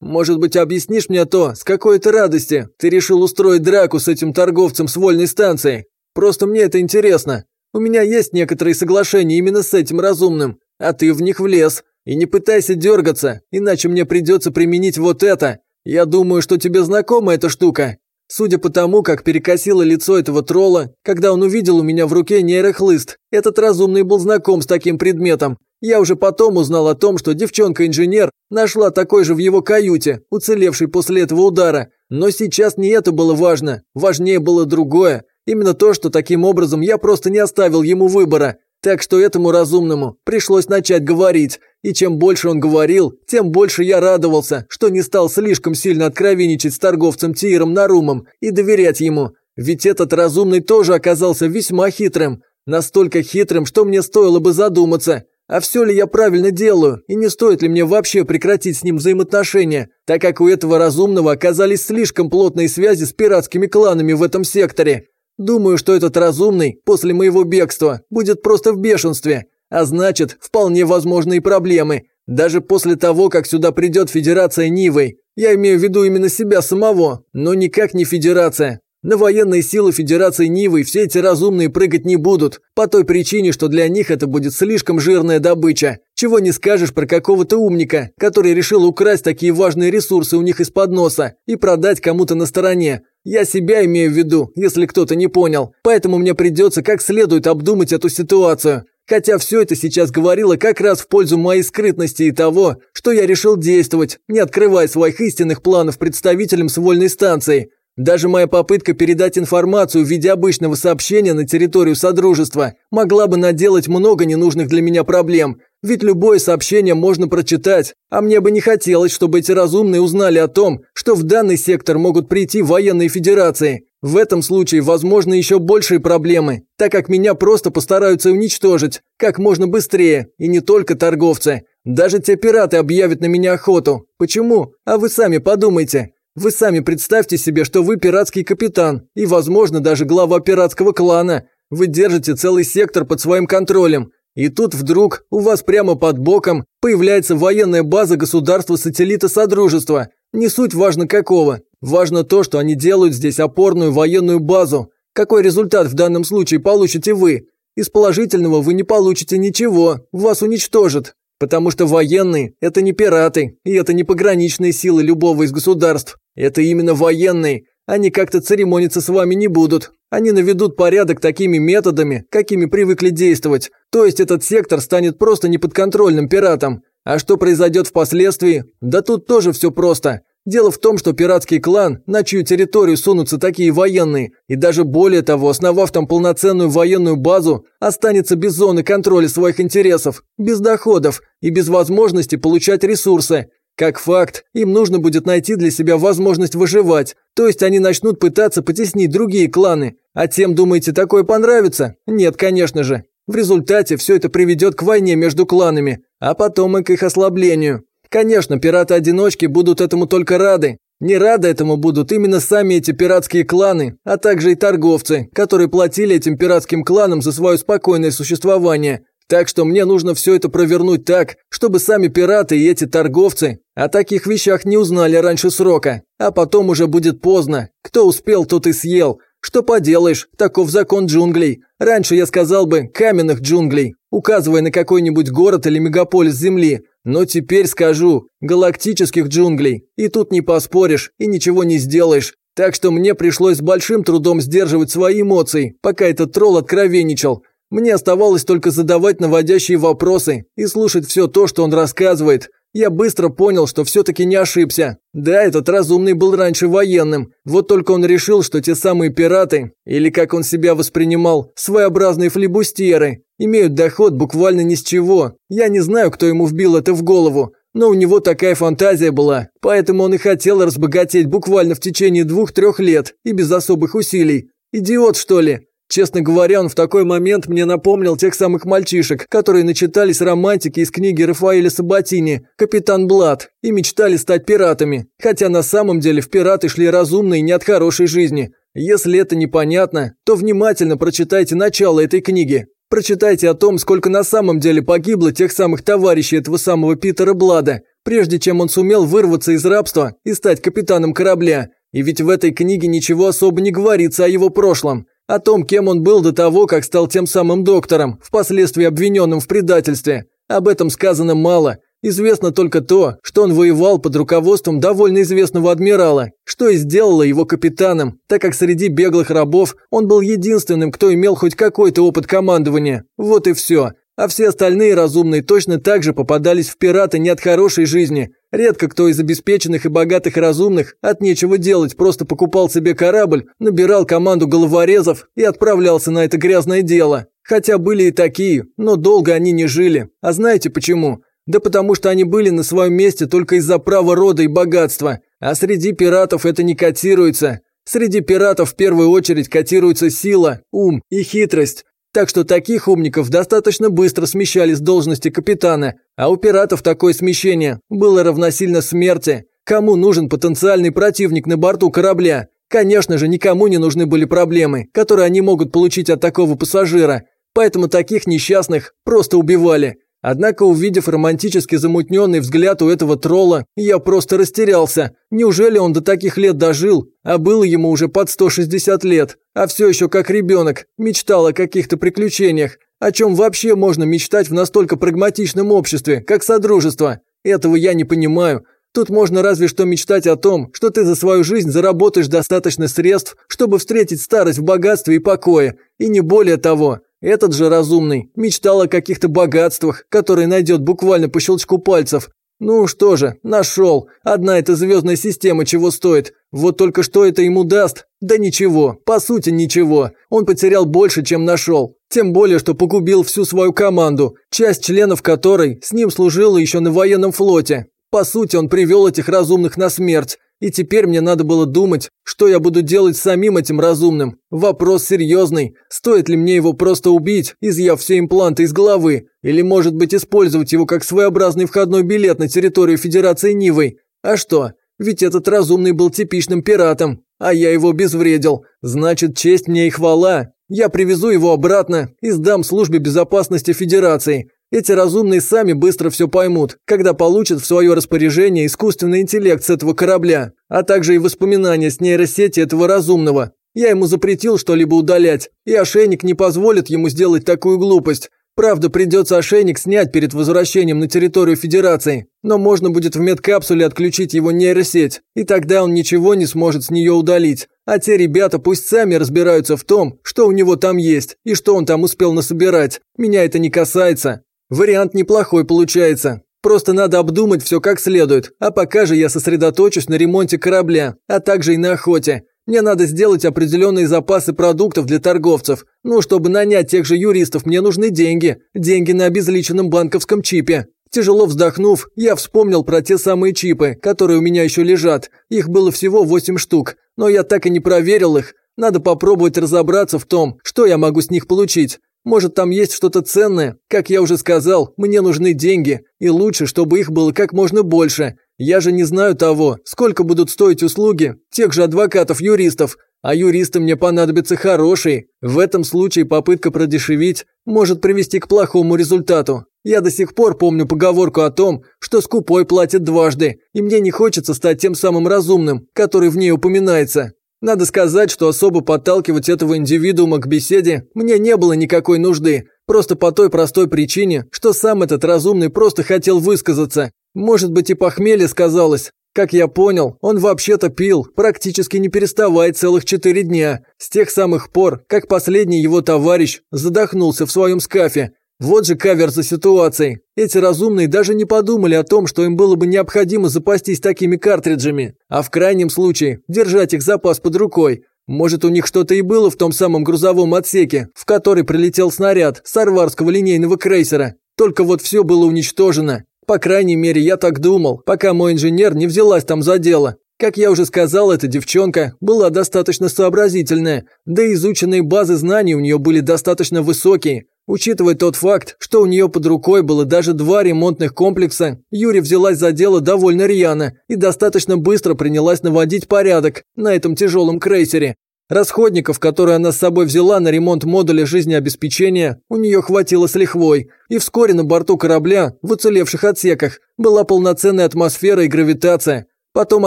«Может быть, объяснишь мне то, с какой то радости ты решил устроить драку с этим торговцем с вольной станцией? Просто мне это интересно. У меня есть некоторые соглашения именно с этим разумным, а ты в них влез. И не пытайся дергаться, иначе мне придется применить вот это. Я думаю, что тебе знакома эта штука. Судя по тому, как перекосило лицо этого тролла, когда он увидел у меня в руке нейрохлыст, этот разумный был знаком с таким предметом. Я уже потом узнал о том, что девчонка-инженер нашла такой же в его каюте, уцелевший после этого удара. Но сейчас не это было важно, важнее было другое. Именно то, что таким образом я просто не оставил ему выбора. Так что этому разумному пришлось начать говорить, и чем больше он говорил, тем больше я радовался, что не стал слишком сильно откровенничать с торговцем Тиером Нарумом и доверять ему. Ведь этот разумный тоже оказался весьма хитрым. Настолько хитрым, что мне стоило бы задуматься, а все ли я правильно делаю, и не стоит ли мне вообще прекратить с ним взаимоотношения, так как у этого разумного оказались слишком плотные связи с пиратскими кланами в этом секторе. Думаю, что этот разумный после моего бегства будет просто в бешенстве, а значит, вполне возможны и проблемы. Даже после того, как сюда придет Федерация Нивой. Я имею в виду именно себя самого, но никак не Федерация. На военные силы Федерации Нивы все эти разумные прыгать не будут, по той причине, что для них это будет слишком жирная добыча. Чего не скажешь про какого-то умника, который решил украсть такие важные ресурсы у них из-под носа и продать кому-то на стороне. Я себя имею в виду, если кто-то не понял, поэтому мне придется как следует обдумать эту ситуацию. Хотя все это сейчас говорило как раз в пользу моей скрытности и того, что я решил действовать, не открывая своих истинных планов представителям с вольной станции. Даже моя попытка передать информацию в виде обычного сообщения на территорию Содружества могла бы наделать много ненужных для меня проблем, ведь любое сообщение можно прочитать, а мне бы не хотелось, чтобы эти разумные узнали о том, что в данный сектор могут прийти военные федерации. В этом случае возможны еще большие проблемы, так как меня просто постараются уничтожить как можно быстрее, и не только торговцы. Даже те пираты объявят на меня охоту. Почему? А вы сами подумайте. Вы сами представьте себе, что вы пиратский капитан и, возможно, даже глава пиратского клана. Вы держите целый сектор под своим контролем. И тут вдруг у вас прямо под боком появляется военная база государства-сателлита Содружества. Не суть важно какого. Важно то, что они делают здесь опорную военную базу. Какой результат в данном случае получите вы? Из положительного вы не получите ничего, вас уничтожат. Потому что военные – это не пираты, и это не пограничные силы любого из государств. Это именно военные. Они как-то церемониться с вами не будут. Они наведут порядок такими методами, какими привыкли действовать. То есть этот сектор станет просто неподконтрольным пиратом. А что произойдет впоследствии? Да тут тоже все просто. Дело в том, что пиратский клан, на чью территорию сунутся такие военные, и даже более того, основав там полноценную военную базу, останется без зоны контроля своих интересов, без доходов и без возможности получать ресурсы. Как факт, им нужно будет найти для себя возможность выживать, то есть они начнут пытаться потеснить другие кланы. А тем, думаете, такое понравится? Нет, конечно же. В результате все это приведет к войне между кланами, а потом и к их ослаблению. Конечно, пираты-одиночки будут этому только рады. Не рады этому будут именно сами эти пиратские кланы, а также и торговцы, которые платили этим пиратским кланам за свое спокойное существование. Так что мне нужно все это провернуть так, чтобы сами пираты и эти торговцы о таких вещах не узнали раньше срока. А потом уже будет поздно. Кто успел, тот и съел. Что поделаешь, таков закон джунглей. Раньше я сказал бы «каменных джунглей», указывая на какой-нибудь город или мегаполис Земли. Но теперь скажу «галактических джунглей». И тут не поспоришь, и ничего не сделаешь. Так что мне пришлось большим трудом сдерживать свои эмоции, пока этот тролль откровенничал. Мне оставалось только задавать наводящие вопросы и слушать все то, что он рассказывает. Я быстро понял, что все-таки не ошибся. Да, этот разумный был раньше военным, вот только он решил, что те самые пираты, или как он себя воспринимал, своеобразные флибустеры, имеют доход буквально ни с чего. Я не знаю, кто ему вбил это в голову, но у него такая фантазия была, поэтому он и хотел разбогатеть буквально в течение двух-трех лет и без особых усилий. Идиот, что ли? Честно говоря, он в такой момент мне напомнил тех самых мальчишек, которые начитались романтики из книги Рафаэля Сабатини «Капитан Блад» и мечтали стать пиратами, хотя на самом деле в пираты шли разумные не от хорошей жизни. Если это непонятно, то внимательно прочитайте начало этой книги. Прочитайте о том, сколько на самом деле погибло тех самых товарищей этого самого Питера Блада, прежде чем он сумел вырваться из рабства и стать капитаном корабля. И ведь в этой книге ничего особо не говорится о его прошлом. О том, кем он был до того, как стал тем самым доктором, впоследствии обвиненным в предательстве. Об этом сказано мало. Известно только то, что он воевал под руководством довольно известного адмирала, что и сделало его капитаном, так как среди беглых рабов он был единственным, кто имел хоть какой-то опыт командования. Вот и все. А все остальные разумные точно так же попадались в пираты не от хорошей жизни. Редко кто из обеспеченных и богатых разумных от нечего делать просто покупал себе корабль, набирал команду головорезов и отправлялся на это грязное дело. Хотя были и такие, но долго они не жили. А знаете почему? Да потому что они были на своем месте только из-за права рода и богатства. А среди пиратов это не котируется. Среди пиратов в первую очередь котируется сила, ум и хитрость. Так что таких умников достаточно быстро смещали с должности капитана, а у пиратов такое смещение было равносильно смерти. Кому нужен потенциальный противник на борту корабля? Конечно же, никому не нужны были проблемы, которые они могут получить от такого пассажира. Поэтому таких несчастных просто убивали. Однако, увидев романтически замутненный взгляд у этого тролла, я просто растерялся. Неужели он до таких лет дожил? А было ему уже под 160 лет. А все еще как ребенок, мечтал о каких-то приключениях. О чем вообще можно мечтать в настолько прагматичном обществе, как Содружество? Этого я не понимаю. Тут можно разве что мечтать о том, что ты за свою жизнь заработаешь достаточно средств, чтобы встретить старость в богатстве и покое, и не более того. Этот же разумный мечтал о каких-то богатствах, которые найдет буквально по щелчку пальцев. Ну что же, нашел. Одна эта звездная система чего стоит. Вот только что это ему даст? Да ничего, по сути ничего. Он потерял больше, чем нашел. Тем более, что погубил всю свою команду, часть членов которой с ним служила еще на военном флоте. По сути, он привел этих разумных на смерть. И теперь мне надо было думать, что я буду делать самим этим разумным. Вопрос серьезный. Стоит ли мне его просто убить, изъяв все импланты из головы? Или, может быть, использовать его как своеобразный входной билет на территорию Федерации Нивой? А что? Ведь этот разумный был типичным пиратом, а я его безвредил. Значит, честь мне и хвала. Я привезу его обратно и сдам службе безопасности Федерации. Эти разумные сами быстро все поймут, когда получат в свое распоряжение искусственный интеллект с этого корабля, а также и воспоминания с нейросети этого разумного. Я ему запретил что-либо удалять, и ошейник не позволит ему сделать такую глупость. Правда, придется ошейник снять перед возвращением на территорию Федерации, но можно будет в медкапсуле отключить его нейросеть, и тогда он ничего не сможет с нее удалить. А те ребята пусть сами разбираются в том, что у него там есть и что он там успел насобирать. Меня это не касается. Вариант неплохой получается. Просто надо обдумать все как следует, а пока же я сосредоточусь на ремонте корабля, а также и на охоте. Мне надо сделать определенные запасы продуктов для торговцев. Ну, чтобы нанять тех же юристов, мне нужны деньги. Деньги на обезличенном банковском чипе. Тяжело вздохнув, я вспомнил про те самые чипы, которые у меня еще лежат. Их было всего 8 штук, но я так и не проверил их. Надо попробовать разобраться в том, что я могу с них получить. Может, там есть что-то ценное? Как я уже сказал, мне нужны деньги, и лучше, чтобы их было как можно больше. Я же не знаю того, сколько будут стоить услуги тех же адвокатов-юристов, а юристы мне понадобятся хорошие. В этом случае попытка продешевить может привести к плохому результату. Я до сих пор помню поговорку о том, что скупой платит дважды, и мне не хочется стать тем самым разумным, который в ней упоминается. Надо сказать, что особо подталкивать этого индивидуума к беседе мне не было никакой нужды, просто по той простой причине, что сам этот разумный просто хотел высказаться. Может быть и похмелье сказалось. Как я понял, он вообще-то пил, практически не переставая целых четыре дня, с тех самых пор, как последний его товарищ задохнулся в своем скафе. Вот же кавер за ситуацией. Эти разумные даже не подумали о том, что им было бы необходимо запастись такими картриджами, а в крайнем случае держать их запас под рукой. Может, у них что-то и было в том самом грузовом отсеке, в который прилетел снаряд с арварского линейного крейсера. Только вот все было уничтожено. По крайней мере, я так думал, пока мой инженер не взялась там за дело. Как я уже сказал, эта девчонка была достаточно сообразительная, да и изученные базы знаний у нее были достаточно высокие, Учитывая тот факт, что у нее под рукой было даже два ремонтных комплекса, Юрий взялась за дело довольно рьяно и достаточно быстро принялась наводить порядок на этом тяжелом крейсере. Расходников, которые она с собой взяла на ремонт модуля жизнеобеспечения, у нее хватило с лихвой, и вскоре на борту корабля, в уцелевших отсеках, была полноценная атмосфера и гравитация. Потом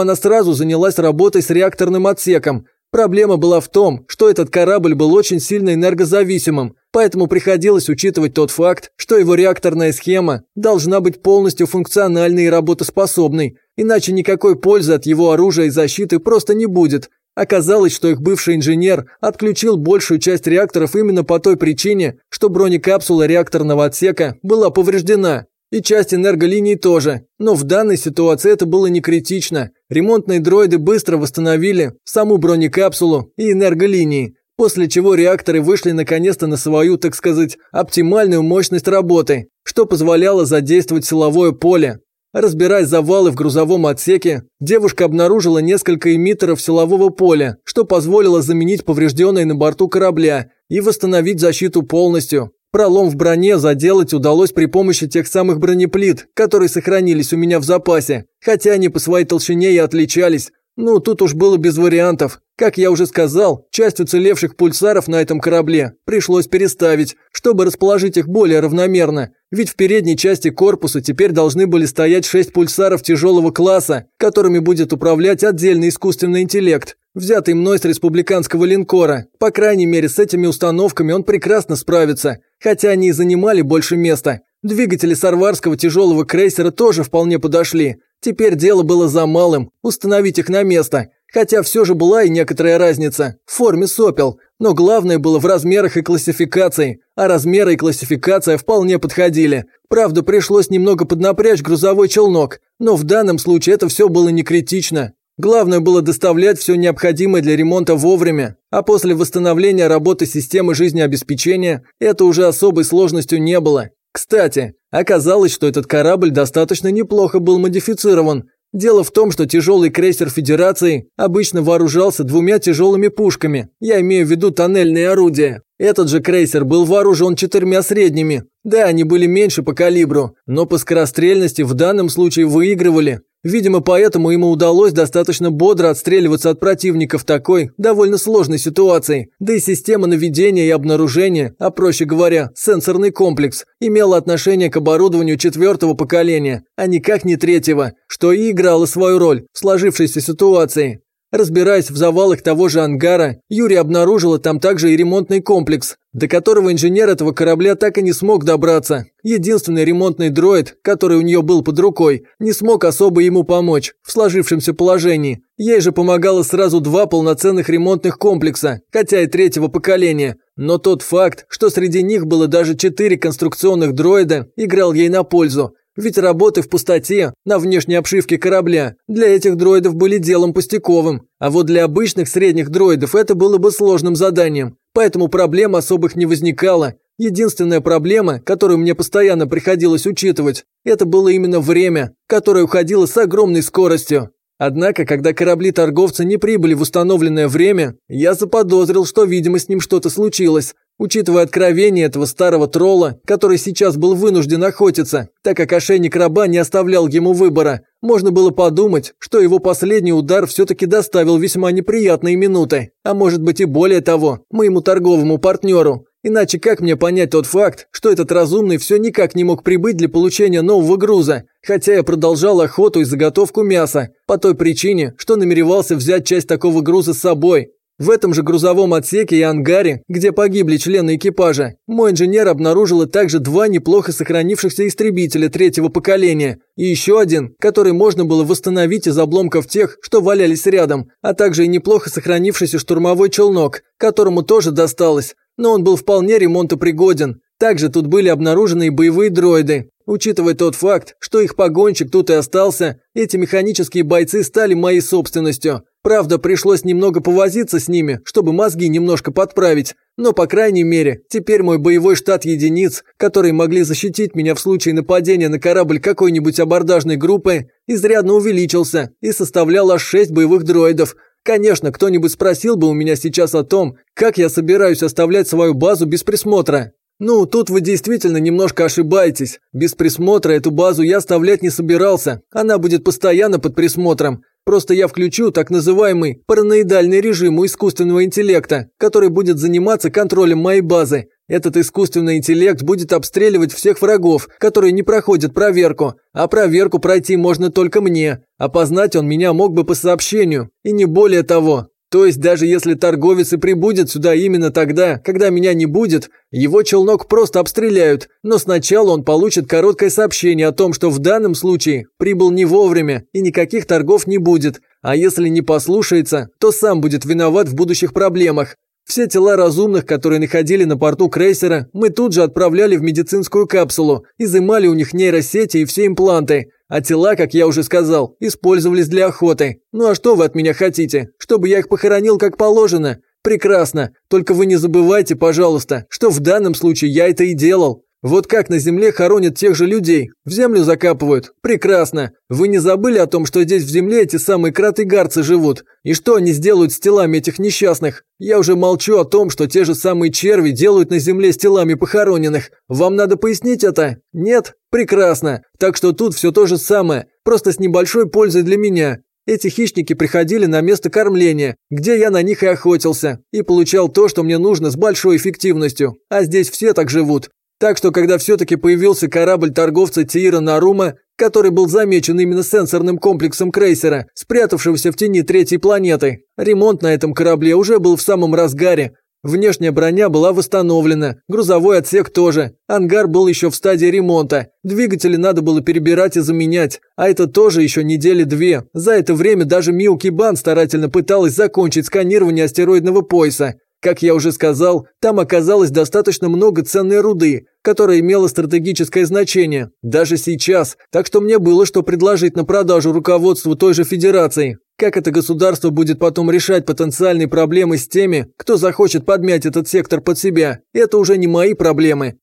она сразу занялась работой с реакторным отсеком, Проблема была в том, что этот корабль был очень сильно энергозависимым, поэтому приходилось учитывать тот факт, что его реакторная схема должна быть полностью функциональной и работоспособной, иначе никакой пользы от его оружия и защиты просто не будет. Оказалось, что их бывший инженер отключил большую часть реакторов именно по той причине, что бронекапсула реакторного отсека была повреждена. И часть энерголиний тоже. Но в данной ситуации это было не критично. Ремонтные дроиды быстро восстановили саму бронекапсулу и энерголинии, после чего реакторы вышли наконец-то на свою, так сказать, оптимальную мощность работы, что позволяло задействовать силовое поле. Разбирая завалы в грузовом отсеке, девушка обнаружила несколько эмиттеров силового поля, что позволило заменить поврежденные на борту корабля и восстановить защиту полностью. Пролом в броне заделать удалось при помощи тех самых бронеплит, которые сохранились у меня в запасе, хотя они по своей толщине и отличались. Ну, тут уж было без вариантов. Как я уже сказал, часть уцелевших пульсаров на этом корабле пришлось переставить, чтобы расположить их более равномерно. Ведь в передней части корпуса теперь должны были стоять шесть пульсаров тяжелого класса, которыми будет управлять отдельный искусственный интеллект взятый мной с республиканского линкора. По крайней мере, с этими установками он прекрасно справится, хотя они и занимали больше места. Двигатели сарварского тяжелого крейсера тоже вполне подошли. Теперь дело было за малым – установить их на место. Хотя все же была и некоторая разница в форме сопел. Но главное было в размерах и классификации. А размеры и классификация вполне подходили. Правда, пришлось немного поднапрячь грузовой челнок. Но в данном случае это все было не критично. Главное было доставлять все необходимое для ремонта вовремя, а после восстановления работы системы жизнеобеспечения это уже особой сложностью не было. Кстати, оказалось, что этот корабль достаточно неплохо был модифицирован. Дело в том, что тяжелый крейсер Федерации обычно вооружался двумя тяжелыми пушками, я имею в виду тоннельные орудия. Этот же крейсер был вооружен четырьмя средними. Да, они были меньше по калибру, но по скорострельности в данном случае выигрывали. Видимо, поэтому ему удалось достаточно бодро отстреливаться от противника в такой, довольно сложной ситуации. Да и система наведения и обнаружения, а проще говоря, сенсорный комплекс, имела отношение к оборудованию четвертого поколения, а никак не третьего, что и играло свою роль в сложившейся ситуации. Разбираясь в завалах того же ангара, Юрий обнаружила там также и ремонтный комплекс, до которого инженер этого корабля так и не смог добраться. Единственный ремонтный дроид, который у нее был под рукой, не смог особо ему помочь в сложившемся положении. Ей же помогало сразу два полноценных ремонтных комплекса, хотя и третьего поколения. Но тот факт, что среди них было даже четыре конструкционных дроида, играл ей на пользу. Ведь работы в пустоте, на внешней обшивке корабля, для этих дроидов были делом пустяковым. А вот для обычных средних дроидов это было бы сложным заданием. Поэтому проблем особых не возникало. Единственная проблема, которую мне постоянно приходилось учитывать, это было именно время, которое уходило с огромной скоростью. Однако, когда корабли торговца не прибыли в установленное время, я заподозрил, что, видимо, с ним что-то случилось. Учитывая откровение этого старого тролла, который сейчас был вынужден охотиться, так как ошейник раба не оставлял ему выбора, можно было подумать, что его последний удар все-таки доставил весьма неприятные минуты, а может быть и более того, моему торговому партнеру. Иначе как мне понять тот факт, что этот разумный все никак не мог прибыть для получения нового груза, хотя я продолжал охоту и заготовку мяса, по той причине, что намеревался взять часть такого груза с собой, в этом же грузовом отсеке и ангаре, где погибли члены экипажа, мой инженер обнаружил также два неплохо сохранившихся истребителя третьего поколения и еще один, который можно было восстановить из обломков тех, что валялись рядом, а также и неплохо сохранившийся штурмовой челнок, которому тоже досталось, но он был вполне ремонтопригоден. Также тут были обнаружены и боевые дроиды. Учитывая тот факт, что их погонщик тут и остался, эти механические бойцы стали моей собственностью. Правда, пришлось немного повозиться с ними, чтобы мозги немножко подправить, но, по крайней мере, теперь мой боевой штат единиц, которые могли защитить меня в случае нападения на корабль какой-нибудь абордажной группы, изрядно увеличился и составлял аж шесть боевых дроидов. Конечно, кто-нибудь спросил бы у меня сейчас о том, как я собираюсь оставлять свою базу без присмотра. Ну, тут вы действительно немножко ошибаетесь. Без присмотра эту базу я оставлять не собирался. Она будет постоянно под присмотром. Просто я включу так называемый параноидальный режим у искусственного интеллекта, который будет заниматься контролем моей базы. Этот искусственный интеллект будет обстреливать всех врагов, которые не проходят проверку. А проверку пройти можно только мне. Опознать он меня мог бы по сообщению. И не более того. То есть даже если торговец и прибудет сюда именно тогда, когда меня не будет, его челнок просто обстреляют, но сначала он получит короткое сообщение о том, что в данном случае прибыл не вовремя и никаких торгов не будет, а если не послушается, то сам будет виноват в будущих проблемах. Все тела разумных, которые находили на порту крейсера, мы тут же отправляли в медицинскую капсулу, изымали у них нейросети и все импланты. А тела, как я уже сказал, использовались для охоты. Ну а что вы от меня хотите? Чтобы я их похоронил как положено? Прекрасно. Только вы не забывайте, пожалуйста, что в данном случае я это и делал. Вот как на земле хоронят тех же людей, в землю закапывают. Прекрасно. Вы не забыли о том, что здесь в земле эти самые краты-гарцы живут? И что они сделают с телами этих несчастных? Я уже молчу о том, что те же самые черви делают на земле с телами похороненных. Вам надо пояснить это? Нет? Прекрасно. Так что тут все то же самое, просто с небольшой пользой для меня. Эти хищники приходили на место кормления, где я на них и охотился, и получал то, что мне нужно с большой эффективностью. А здесь все так живут. Так что, когда все-таки появился корабль торговца Тиира Нарума, который был замечен именно сенсорным комплексом крейсера, спрятавшегося в тени третьей планеты, ремонт на этом корабле уже был в самом разгаре. Внешняя броня была восстановлена, грузовой отсек тоже. Ангар был еще в стадии ремонта. Двигатели надо было перебирать и заменять. А это тоже еще недели две. За это время даже Милки Бан старательно пыталась закончить сканирование астероидного пояса. Как я уже сказал, там оказалось достаточно много ценной руды, которая имела стратегическое значение, даже сейчас, так что мне было что предложить на продажу руководству той же Федерации. Как это государство будет потом решать потенциальные проблемы с теми, кто захочет подмять этот сектор под себя, это уже не мои проблемы.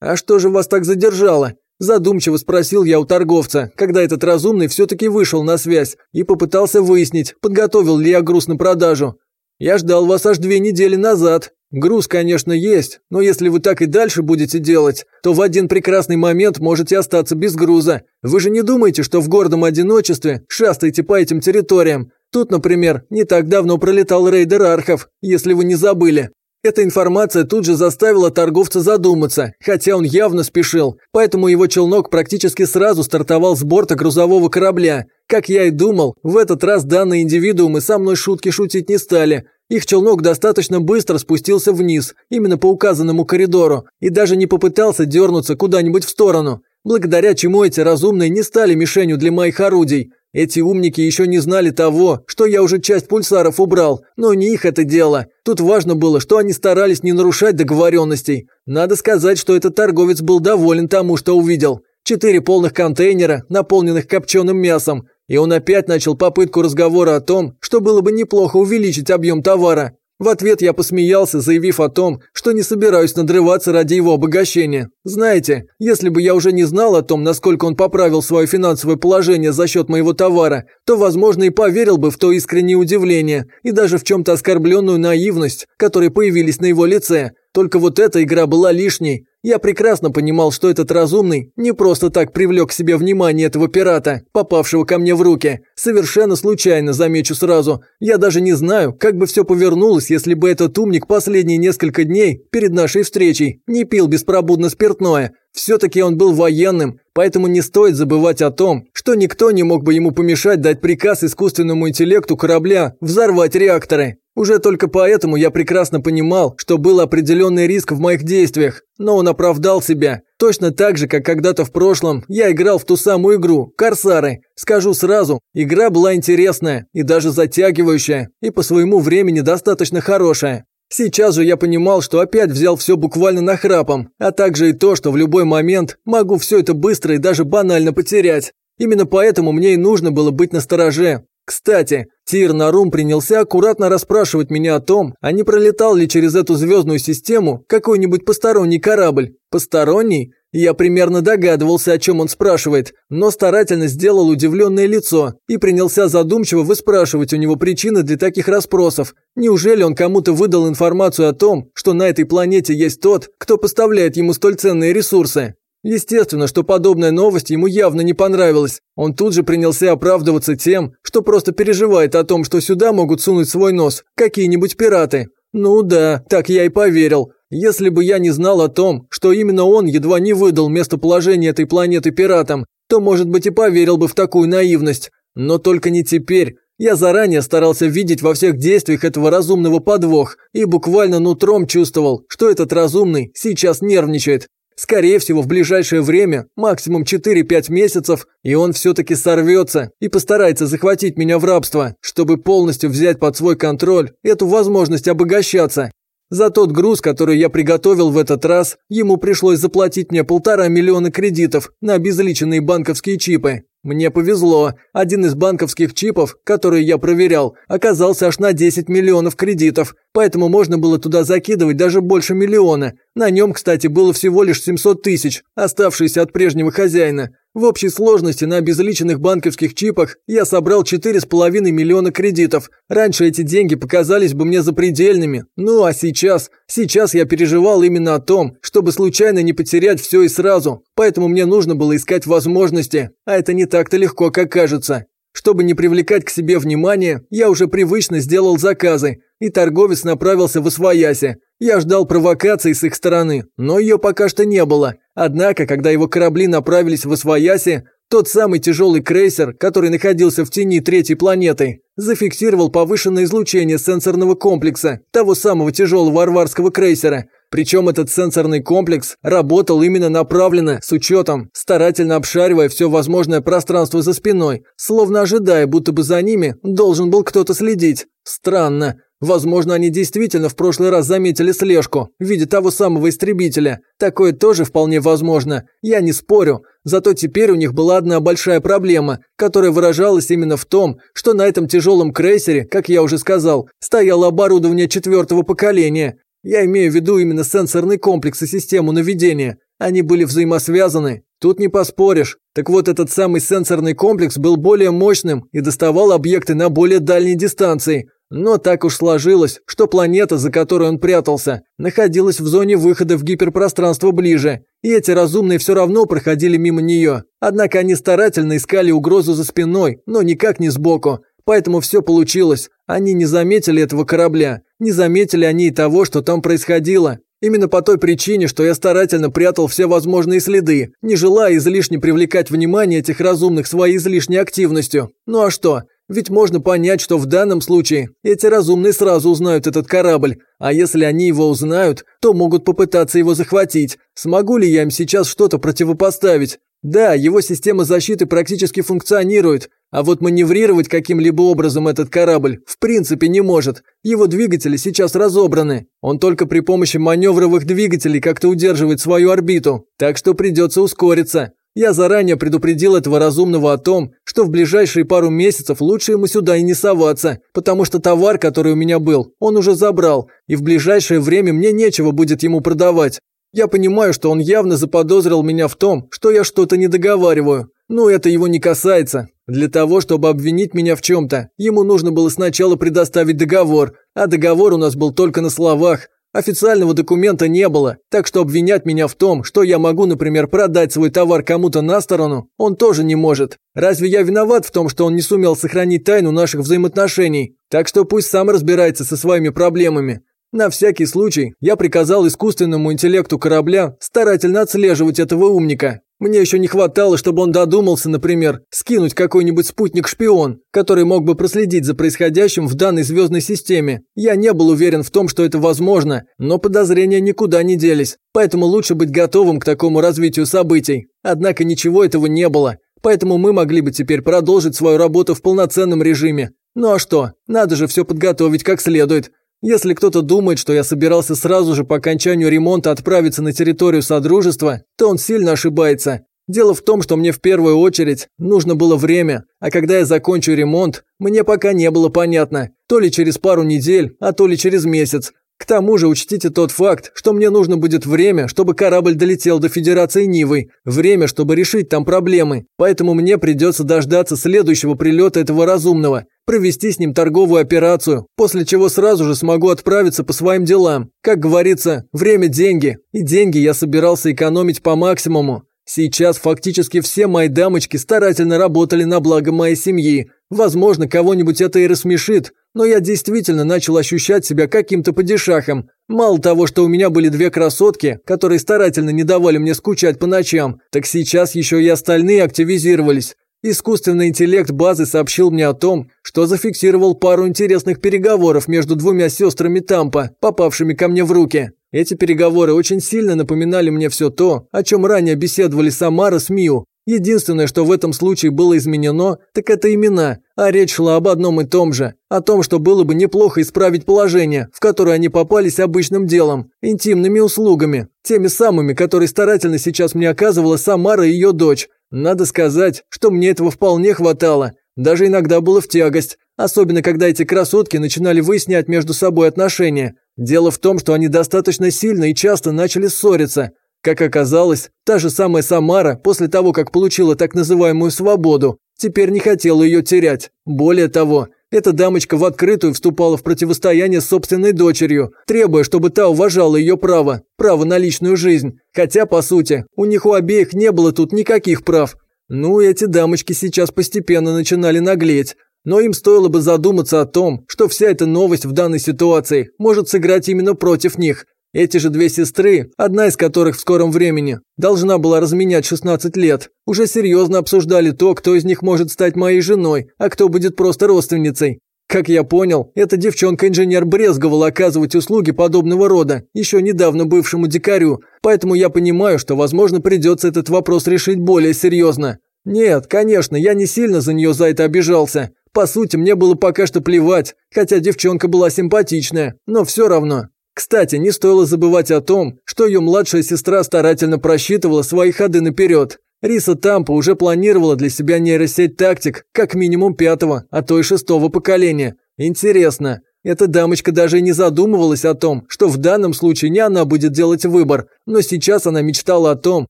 А что же вас так задержало? Задумчиво спросил я у торговца, когда этот разумный все-таки вышел на связь и попытался выяснить, подготовил ли я груз на продажу. Я ждал вас аж две недели назад. Груз, конечно, есть, но если вы так и дальше будете делать, то в один прекрасный момент можете остаться без груза. Вы же не думаете, что в гордом одиночестве шастаете по этим территориям? Тут, например, не так давно пролетал рейдер Архов, если вы не забыли. Эта информация тут же заставила торговца задуматься, хотя он явно спешил, поэтому его челнок практически сразу стартовал с борта грузового корабля. Как я и думал, в этот раз данные индивидуумы со мной шутки шутить не стали. Их челнок достаточно быстро спустился вниз, именно по указанному коридору, и даже не попытался дернуться куда-нибудь в сторону, благодаря чему эти разумные не стали мишенью для моих орудий. Эти умники еще не знали того, что я уже часть пульсаров убрал, но не их это дело. Тут важно было, что они старались не нарушать договоренностей. Надо сказать, что этот торговец был доволен тому, что увидел. Четыре полных контейнера, наполненных копченым мясом. И он опять начал попытку разговора о том, что было бы неплохо увеличить объем товара. В ответ я посмеялся, заявив о том, что не собираюсь надрываться ради его обогащения. Знаете, если бы я уже не знал о том, насколько он поправил свое финансовое положение за счет моего товара, то, возможно, и поверил бы в то искреннее удивление и даже в чем-то оскорбленную наивность, которые появились на его лице. Только вот эта игра была лишней. Я прекрасно понимал, что этот разумный не просто так привлек к себе внимание этого пирата, попавшего ко мне в руки. Совершенно случайно, замечу сразу. Я даже не знаю, как бы все повернулось, если бы этот умник последние несколько дней перед нашей встречей не пил беспробудно спиртное. Все-таки он был военным, поэтому не стоит забывать о том, что никто не мог бы ему помешать дать приказ искусственному интеллекту корабля взорвать реакторы. Уже только поэтому я прекрасно понимал, что был определенный риск в моих действиях, но он оправдал себя. Точно так же, как когда-то в прошлом я играл в ту самую игру «Корсары». Скажу сразу, игра была интересная и даже затягивающая, и по своему времени достаточно хорошая. Сейчас же я понимал, что опять взял все буквально нахрапом, а также и то, что в любой момент могу все это быстро и даже банально потерять. Именно поэтому мне и нужно было быть настороже. Кстати, Тир Нарум принялся аккуратно расспрашивать меня о том, а не пролетал ли через эту звездную систему какой-нибудь посторонний корабль. Посторонний? Я примерно догадывался, о чем он спрашивает, но старательно сделал удивленное лицо и принялся задумчиво выспрашивать у него причины для таких расспросов. Неужели он кому-то выдал информацию о том, что на этой планете есть тот, кто поставляет ему столь ценные ресурсы? Естественно, что подобная новость ему явно не понравилась. Он тут же принялся оправдываться тем, что просто переживает о том, что сюда могут сунуть свой нос какие-нибудь пираты. Ну да, так я и поверил. Если бы я не знал о том, что именно он едва не выдал местоположение этой планеты пиратам, то, может быть, и поверил бы в такую наивность. Но только не теперь. Я заранее старался видеть во всех действиях этого разумного подвох и буквально нутром чувствовал, что этот разумный сейчас нервничает. Скорее всего, в ближайшее время, максимум 4-5 месяцев, и он все-таки сорвется и постарается захватить меня в рабство, чтобы полностью взять под свой контроль эту возможность обогащаться. За тот груз, который я приготовил в этот раз, ему пришлось заплатить мне полтора миллиона кредитов на обезличенные банковские чипы. Мне повезло. Один из банковских чипов, которые я проверял, оказался аж на 10 миллионов кредитов, поэтому можно было туда закидывать даже больше миллиона. На нем, кстати, было всего лишь 700 тысяч, оставшиеся от прежнего хозяина. В общей сложности на обезличенных банковских чипах я собрал 4,5 миллиона кредитов. Раньше эти деньги показались бы мне запредельными. Ну а сейчас, сейчас я переживал именно о том, чтобы случайно не потерять все и сразу. Поэтому мне нужно было искать возможности. А это не так-то легко, как кажется. Чтобы не привлекать к себе внимание, я уже привычно сделал заказы, и торговец направился в Освояси. Я ждал провокации с их стороны, но ее пока что не было. Однако, когда его корабли направились в Освояси, тот самый тяжелый крейсер, который находился в тени третьей планеты, зафиксировал повышенное излучение сенсорного комплекса, того самого тяжелого арварского крейсера. Причем этот сенсорный комплекс работал именно направленно, с учетом, старательно обшаривая все возможное пространство за спиной, словно ожидая, будто бы за ними должен был кто-то следить. Странно. Возможно, они действительно в прошлый раз заметили слежку в виде того самого истребителя. Такое тоже вполне возможно. Я не спорю. Зато теперь у них была одна большая проблема, которая выражалась именно в том, что на этом тяжелом крейсере, как я уже сказал, стояло оборудование четвертого поколения. Я имею в виду именно сенсорный комплекс и систему наведения. Они были взаимосвязаны. Тут не поспоришь. Так вот, этот самый сенсорный комплекс был более мощным и доставал объекты на более дальней дистанции. Но так уж сложилось, что планета, за которой он прятался, находилась в зоне выхода в гиперпространство ближе, и эти разумные все равно проходили мимо нее. Однако они старательно искали угрозу за спиной, но никак не сбоку. Поэтому все получилось. Они не заметили этого корабля, не заметили они и того, что там происходило. Именно по той причине, что я старательно прятал все возможные следы, не желая излишне привлекать внимание этих разумных своей излишней активностью. Ну а что? Ведь можно понять, что в данном случае эти разумные сразу узнают этот корабль, а если они его узнают, то могут попытаться его захватить. Смогу ли я им сейчас что-то противопоставить? Да, его система защиты практически функционирует, а вот маневрировать каким-либо образом этот корабль в принципе не может. Его двигатели сейчас разобраны. Он только при помощи маневровых двигателей как-то удерживает свою орбиту, так что придется ускориться. Я заранее предупредил этого разумного о том, что в ближайшие пару месяцев лучше ему сюда и не соваться, потому что товар, который у меня был, он уже забрал, и в ближайшее время мне нечего будет ему продавать. Я понимаю, что он явно заподозрил меня в том, что я что-то не договариваю. Но это его не касается. Для того, чтобы обвинить меня в чем-то, ему нужно было сначала предоставить договор, а договор у нас был только на словах. Официального документа не было, так что обвинять меня в том, что я могу, например, продать свой товар кому-то на сторону, он тоже не может. Разве я виноват в том, что он не сумел сохранить тайну наших взаимоотношений? Так что пусть сам разбирается со своими проблемами. На всякий случай я приказал искусственному интеллекту корабля старательно отслеживать этого умника. Мне еще не хватало, чтобы он додумался, например, скинуть какой-нибудь спутник-шпион, который мог бы проследить за происходящим в данной звездной системе. Я не был уверен в том, что это возможно, но подозрения никуда не делись, поэтому лучше быть готовым к такому развитию событий. Однако ничего этого не было, поэтому мы могли бы теперь продолжить свою работу в полноценном режиме. Ну а что, надо же все подготовить как следует. Если кто-то думает, что я собирался сразу же по окончанию ремонта отправиться на территорию Содружества, то он сильно ошибается. Дело в том, что мне в первую очередь нужно было время, а когда я закончу ремонт, мне пока не было понятно, то ли через пару недель, а то ли через месяц. К тому же учтите тот факт, что мне нужно будет время, чтобы корабль долетел до Федерации Нивы, время, чтобы решить там проблемы, поэтому мне придется дождаться следующего прилета этого разумного, провести с ним торговую операцию, после чего сразу же смогу отправиться по своим делам. Как говорится, время – деньги, и деньги я собирался экономить по максимуму. Сейчас фактически все мои дамочки старательно работали на благо моей семьи. Возможно, кого-нибудь это и рассмешит, но я действительно начал ощущать себя каким-то падишахом. Мало того, что у меня были две красотки, которые старательно не давали мне скучать по ночам, так сейчас еще и остальные активизировались. Искусственный интеллект базы сообщил мне о том, что зафиксировал пару интересных переговоров между двумя сестрами Тампа, попавшими ко мне в руки. Эти переговоры очень сильно напоминали мне все то, о чем ранее беседовали Самара с Миу. Единственное, что в этом случае было изменено, так это имена, а речь шла об одном и том же. О том, что было бы неплохо исправить положение, в которое они попались обычным делом, интимными услугами, теми самыми, которые старательно сейчас мне оказывала Самара и ее дочь. Надо сказать, что мне этого вполне хватало, даже иногда было в тягость, особенно когда эти красотки начинали выяснять между собой отношения. Дело в том, что они достаточно сильно и часто начали ссориться. Как оказалось, та же самая Самара, после того, как получила так называемую свободу, теперь не хотела ее терять. Более того, эта дамочка в открытую вступала в противостояние с собственной дочерью, требуя, чтобы та уважала ее право, право на личную жизнь. Хотя, по сути, у них у обеих не было тут никаких прав. Ну, эти дамочки сейчас постепенно начинали наглеть. Но им стоило бы задуматься о том, что вся эта новость в данной ситуации может сыграть именно против них. Эти же две сестры, одна из которых в скором времени должна была разменять 16 лет, уже серьезно обсуждали то, кто из них может стать моей женой, а кто будет просто родственницей. Как я понял, эта девчонка-инженер брезговала оказывать услуги подобного рода, еще недавно бывшему дикарю, поэтому я понимаю, что, возможно, придется этот вопрос решить более серьезно. Нет, конечно, я не сильно за нее за это обижался. По сути, мне было пока что плевать, хотя девчонка была симпатичная, но все равно. Кстати, не стоило забывать о том, что ее младшая сестра старательно просчитывала свои ходы наперед. Риса Тампа уже планировала для себя нейросеть тактик как минимум пятого, а то и шестого поколения. Интересно, эта дамочка даже и не задумывалась о том, что в данном случае не она будет делать выбор, но сейчас она мечтала о том,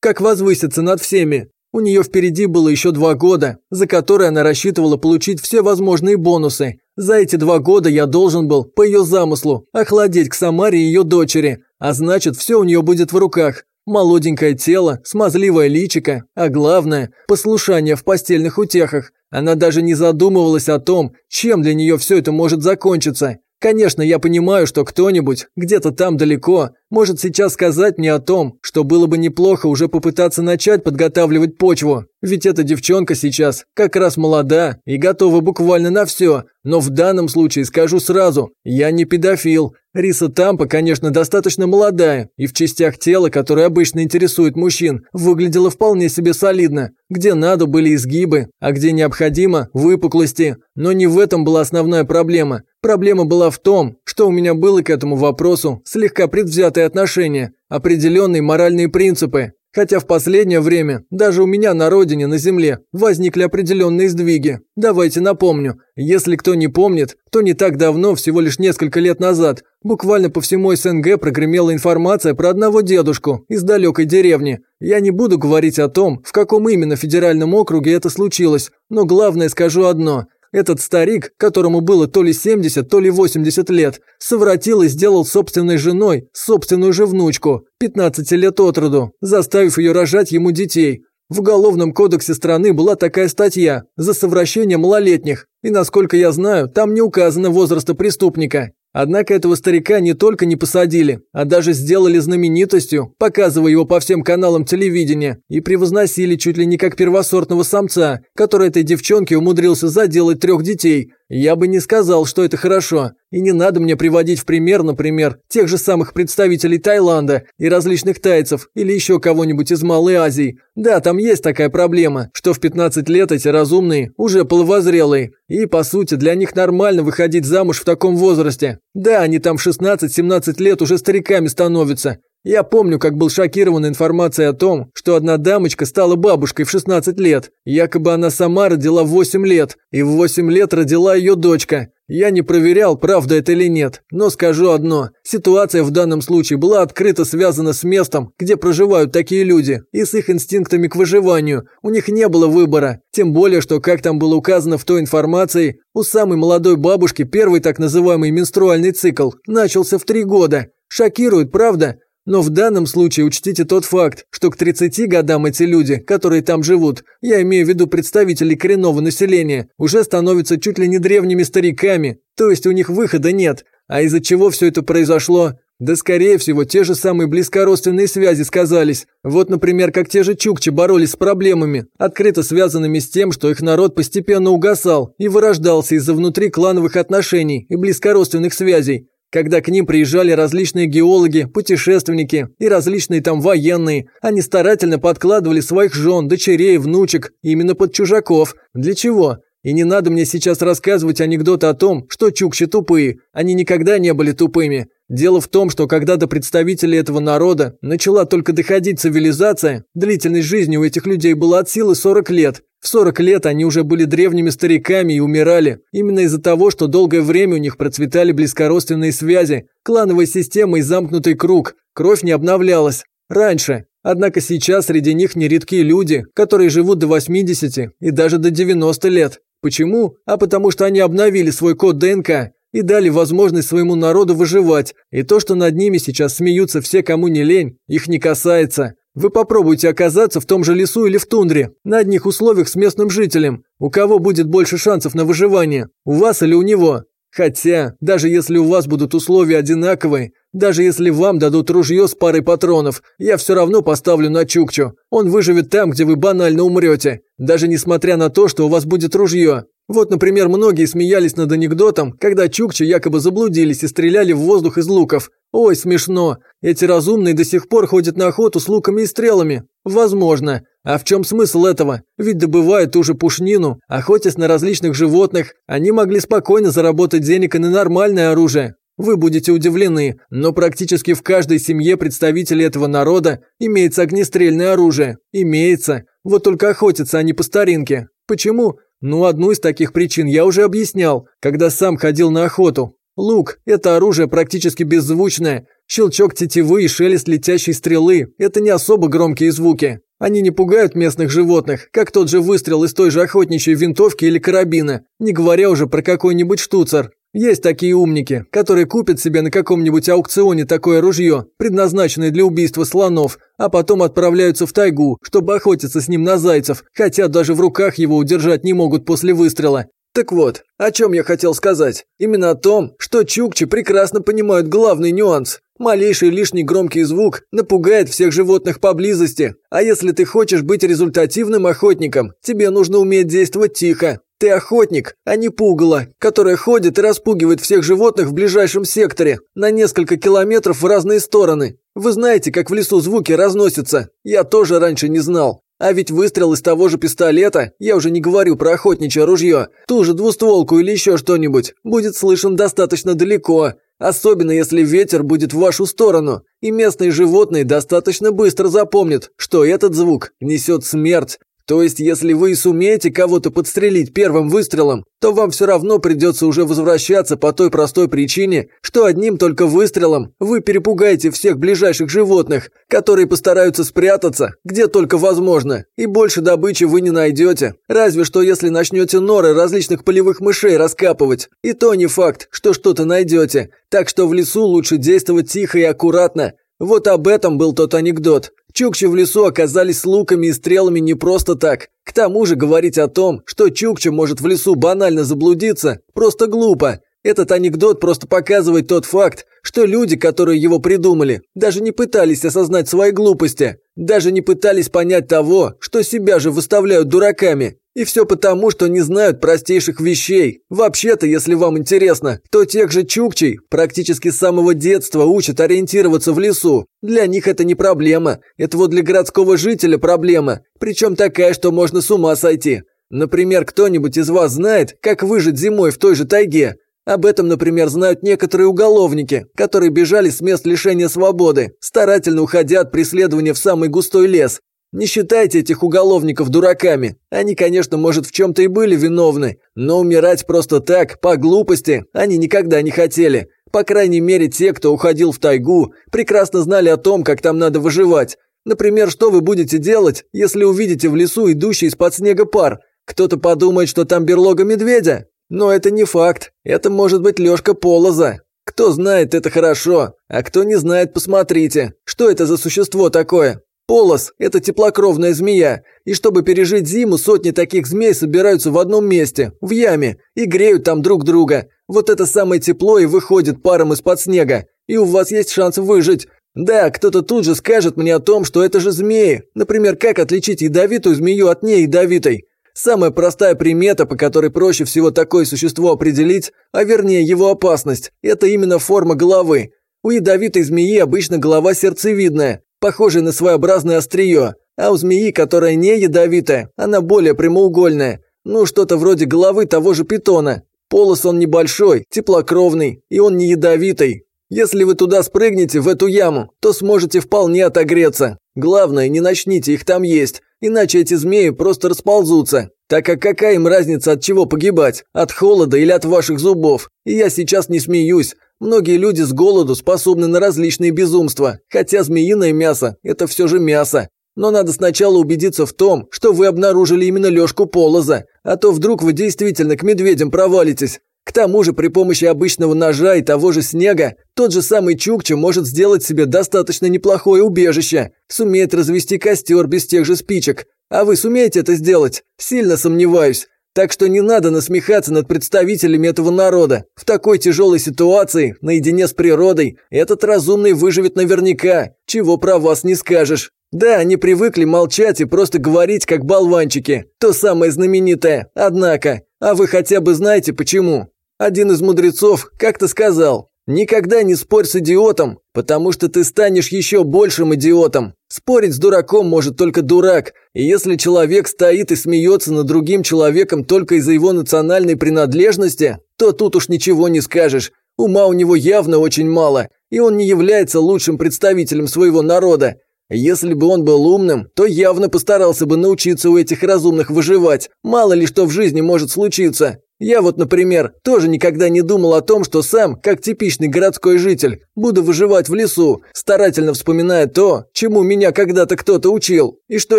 как возвыситься над всеми. У нее впереди было еще два года, за которые она рассчитывала получить все возможные бонусы. За эти два года я должен был, по ее замыслу, охладеть к Самаре и ее дочери, а значит, все у нее будет в руках. Молоденькое тело, смазливое личико, а главное – послушание в постельных утехах. Она даже не задумывалась о том, чем для нее все это может закончиться. Конечно, я понимаю, что кто-нибудь, где-то там далеко, может сейчас сказать мне о том, что было бы неплохо уже попытаться начать подготавливать почву. Ведь эта девчонка сейчас как раз молода и готова буквально на все. Но в данном случае скажу сразу, я не педофил. Риса Тампа, конечно, достаточно молодая, и в частях тела, которые обычно интересуют мужчин, выглядела вполне себе солидно. Где надо были изгибы, а где необходимо – выпуклости. Но не в этом была основная проблема. Проблема была в том, что у меня было к этому вопросу слегка предвзятое отношение, определенные моральные принципы. Хотя в последнее время даже у меня на родине, на земле, возникли определенные сдвиги. Давайте напомню, если кто не помнит, то не так давно, всего лишь несколько лет назад, буквально по всему СНГ прогремела информация про одного дедушку из далекой деревни. Я не буду говорить о том, в каком именно федеральном округе это случилось, но главное скажу одно – этот старик, которому было то ли 70, то ли 80 лет, совратил и сделал собственной женой собственную же внучку, 15 лет от роду, заставив ее рожать ему детей. В Уголовном кодексе страны была такая статья за совращение малолетних, и, насколько я знаю, там не указано возраста преступника. Однако этого старика не только не посадили, а даже сделали знаменитостью, показывая его по всем каналам телевидения, и превозносили чуть ли не как первосортного самца, который этой девчонке умудрился заделать трех детей. Я бы не сказал, что это хорошо. И не надо мне приводить в пример, например, тех же самых представителей Таиланда и различных тайцев или еще кого-нибудь из Малой Азии. Да, там есть такая проблема, что в 15 лет эти разумные уже половозрелые. И, по сути, для них нормально выходить замуж в таком возрасте. Да, они там в 16-17 лет уже стариками становятся. Я помню, как был шокирован информацией о том, что одна дамочка стала бабушкой в 16 лет. Якобы она сама родила в 8 лет, и в 8 лет родила ее дочка. Я не проверял, правда это или нет, но скажу одно. Ситуация в данном случае была открыто связана с местом, где проживают такие люди, и с их инстинктами к выживанию. У них не было выбора. Тем более, что, как там было указано в той информации, у самой молодой бабушки первый так называемый менструальный цикл начался в 3 года. Шокирует, правда? Но в данном случае учтите тот факт, что к 30 годам эти люди, которые там живут, я имею в виду представителей коренного населения, уже становятся чуть ли не древними стариками, то есть у них выхода нет. А из-за чего все это произошло? Да скорее всего, те же самые близкородственные связи сказались. Вот, например, как те же чукчи боролись с проблемами, открыто связанными с тем, что их народ постепенно угасал и вырождался из-за внутриклановых отношений и близкородственных связей когда к ним приезжали различные геологи, путешественники и различные там военные, они старательно подкладывали своих жен, дочерей, внучек именно под чужаков. Для чего? И не надо мне сейчас рассказывать анекдоты о том, что чукчи тупые. Они никогда не были тупыми. Дело в том, что когда до представителей этого народа начала только доходить цивилизация, длительность жизни у этих людей была от силы 40 лет. В 40 лет они уже были древними стариками и умирали, именно из-за того, что долгое время у них процветали близкородственные связи, клановая система и замкнутый круг, кровь не обновлялась. Раньше. Однако сейчас среди них нередки люди, которые живут до 80 и даже до 90 лет. Почему? А потому что они обновили свой код ДНК и дали возможность своему народу выживать, и то, что над ними сейчас смеются все, кому не лень, их не касается. Вы попробуйте оказаться в том же лесу или в тундре, на одних условиях с местным жителем. У кого будет больше шансов на выживание? У вас или у него? Хотя, даже если у вас будут условия одинаковые, даже если вам дадут ружье с парой патронов, я все равно поставлю на Чукчу. Он выживет там, где вы банально умрете, даже несмотря на то, что у вас будет ружье. Вот, например, многие смеялись над анекдотом, когда чукчи якобы заблудились и стреляли в воздух из луков. Ой, смешно. Эти разумные до сих пор ходят на охоту с луками и стрелами. Возможно. А в чем смысл этого? Ведь добывают ту же пушнину, охотясь на различных животных, они могли спокойно заработать денег и на нормальное оружие. Вы будете удивлены, но практически в каждой семье представителей этого народа имеется огнестрельное оружие. Имеется. Вот только охотятся они по старинке. Почему? Ну, одну из таких причин я уже объяснял, когда сам ходил на охоту. Лук – это оружие практически беззвучное. Щелчок тетивы и шелест летящей стрелы – это не особо громкие звуки. Они не пугают местных животных, как тот же выстрел из той же охотничьей винтовки или карабина, не говоря уже про какой-нибудь штуцер. Есть такие умники, которые купят себе на каком-нибудь аукционе такое ружье, предназначенное для убийства слонов, а потом отправляются в тайгу, чтобы охотиться с ним на зайцев, хотя даже в руках его удержать не могут после выстрела. Так вот, о чем я хотел сказать? Именно о том, что чукчи прекрасно понимают главный нюанс. Малейший лишний громкий звук напугает всех животных поблизости. А если ты хочешь быть результативным охотником, тебе нужно уметь действовать тихо. Ты охотник, а не пугало, которое ходит и распугивает всех животных в ближайшем секторе, на несколько километров в разные стороны. Вы знаете, как в лесу звуки разносятся. Я тоже раньше не знал. А ведь выстрел из того же пистолета, я уже не говорю про охотничье ружье, ту же двустволку или еще что-нибудь, будет слышен достаточно далеко. Особенно если ветер будет в вашу сторону, и местные животные достаточно быстро запомнят, что этот звук несет смерть, то есть, если вы и сумеете кого-то подстрелить первым выстрелом, то вам все равно придется уже возвращаться по той простой причине, что одним только выстрелом вы перепугаете всех ближайших животных, которые постараются спрятаться, где только возможно, и больше добычи вы не найдете. Разве что если начнете норы различных полевых мышей раскапывать. И то не факт, что что-то найдете. Так что в лесу лучше действовать тихо и аккуратно. Вот об этом был тот анекдот. Чукчи в лесу оказались луками и стрелами не просто так. К тому же говорить о том, что Чукча может в лесу банально заблудиться, просто глупо. Этот анекдот просто показывает тот факт, что люди, которые его придумали, даже не пытались осознать свои глупости, даже не пытались понять того, что себя же выставляют дураками. И все потому, что не знают простейших вещей. Вообще-то, если вам интересно, то тех же чукчей практически с самого детства учат ориентироваться в лесу. Для них это не проблема, это вот для городского жителя проблема, причем такая, что можно с ума сойти. Например, кто-нибудь из вас знает, как выжить зимой в той же тайге? Об этом, например, знают некоторые уголовники, которые бежали с мест лишения свободы, старательно уходя от преследования в самый густой лес. Не считайте этих уголовников дураками. Они, конечно, может, в чем-то и были виновны, но умирать просто так, по глупости, они никогда не хотели. По крайней мере, те, кто уходил в тайгу, прекрасно знали о том, как там надо выживать. Например, что вы будете делать, если увидите в лесу идущий из-под снега пар? Кто-то подумает, что там берлога медведя. Но это не факт. Это может быть Лёшка Полоза. Кто знает, это хорошо. А кто не знает, посмотрите. Что это за существо такое? Полос – это теплокровная змея, и чтобы пережить зиму, сотни таких змей собираются в одном месте, в яме, и греют там друг друга. Вот это самое тепло и выходит паром из-под снега, и у вас есть шанс выжить. Да, кто-то тут же скажет мне о том, что это же змеи. Например, как отличить ядовитую змею от неядовитой. Самая простая примета, по которой проще всего такое существо определить, а вернее его опасность, это именно форма головы. У ядовитой змеи обычно голова сердцевидная, похожий на своеобразное острие, а у змеи, которая не ядовитая, она более прямоугольная, ну что-то вроде головы того же питона. Полос он небольшой, теплокровный, и он не ядовитый. Если вы туда спрыгнете, в эту яму, то сможете вполне отогреться. Главное, не начните их там есть, иначе эти змеи просто расползутся. Так как какая им разница от чего погибать, от холода или от ваших зубов? И я сейчас не смеюсь, Многие люди с голоду способны на различные безумства, хотя змеиное мясо – это все же мясо. Но надо сначала убедиться в том, что вы обнаружили именно лёжку полоза, а то вдруг вы действительно к медведям провалитесь. К тому же при помощи обычного ножа и того же снега тот же самый Чукча может сделать себе достаточно неплохое убежище, сумеет развести костер без тех же спичек. А вы сумеете это сделать? Сильно сомневаюсь. Так что не надо насмехаться над представителями этого народа. В такой тяжелой ситуации, наедине с природой, этот разумный выживет наверняка, чего про вас не скажешь. Да, они привыкли молчать и просто говорить, как болванчики. То самое знаменитое, однако. А вы хотя бы знаете почему? Один из мудрецов как-то сказал, Никогда не спорь с идиотом, потому что ты станешь еще большим идиотом. Спорить с дураком может только дурак, и если человек стоит и смеется над другим человеком только из-за его национальной принадлежности, то тут уж ничего не скажешь. Ума у него явно очень мало, и он не является лучшим представителем своего народа. Если бы он был умным, то явно постарался бы научиться у этих разумных выживать. Мало ли что в жизни может случиться. Я вот, например, тоже никогда не думал о том, что сам, как типичный городской житель, буду выживать в лесу, старательно вспоминая то, чему меня когда-то кто-то учил, и что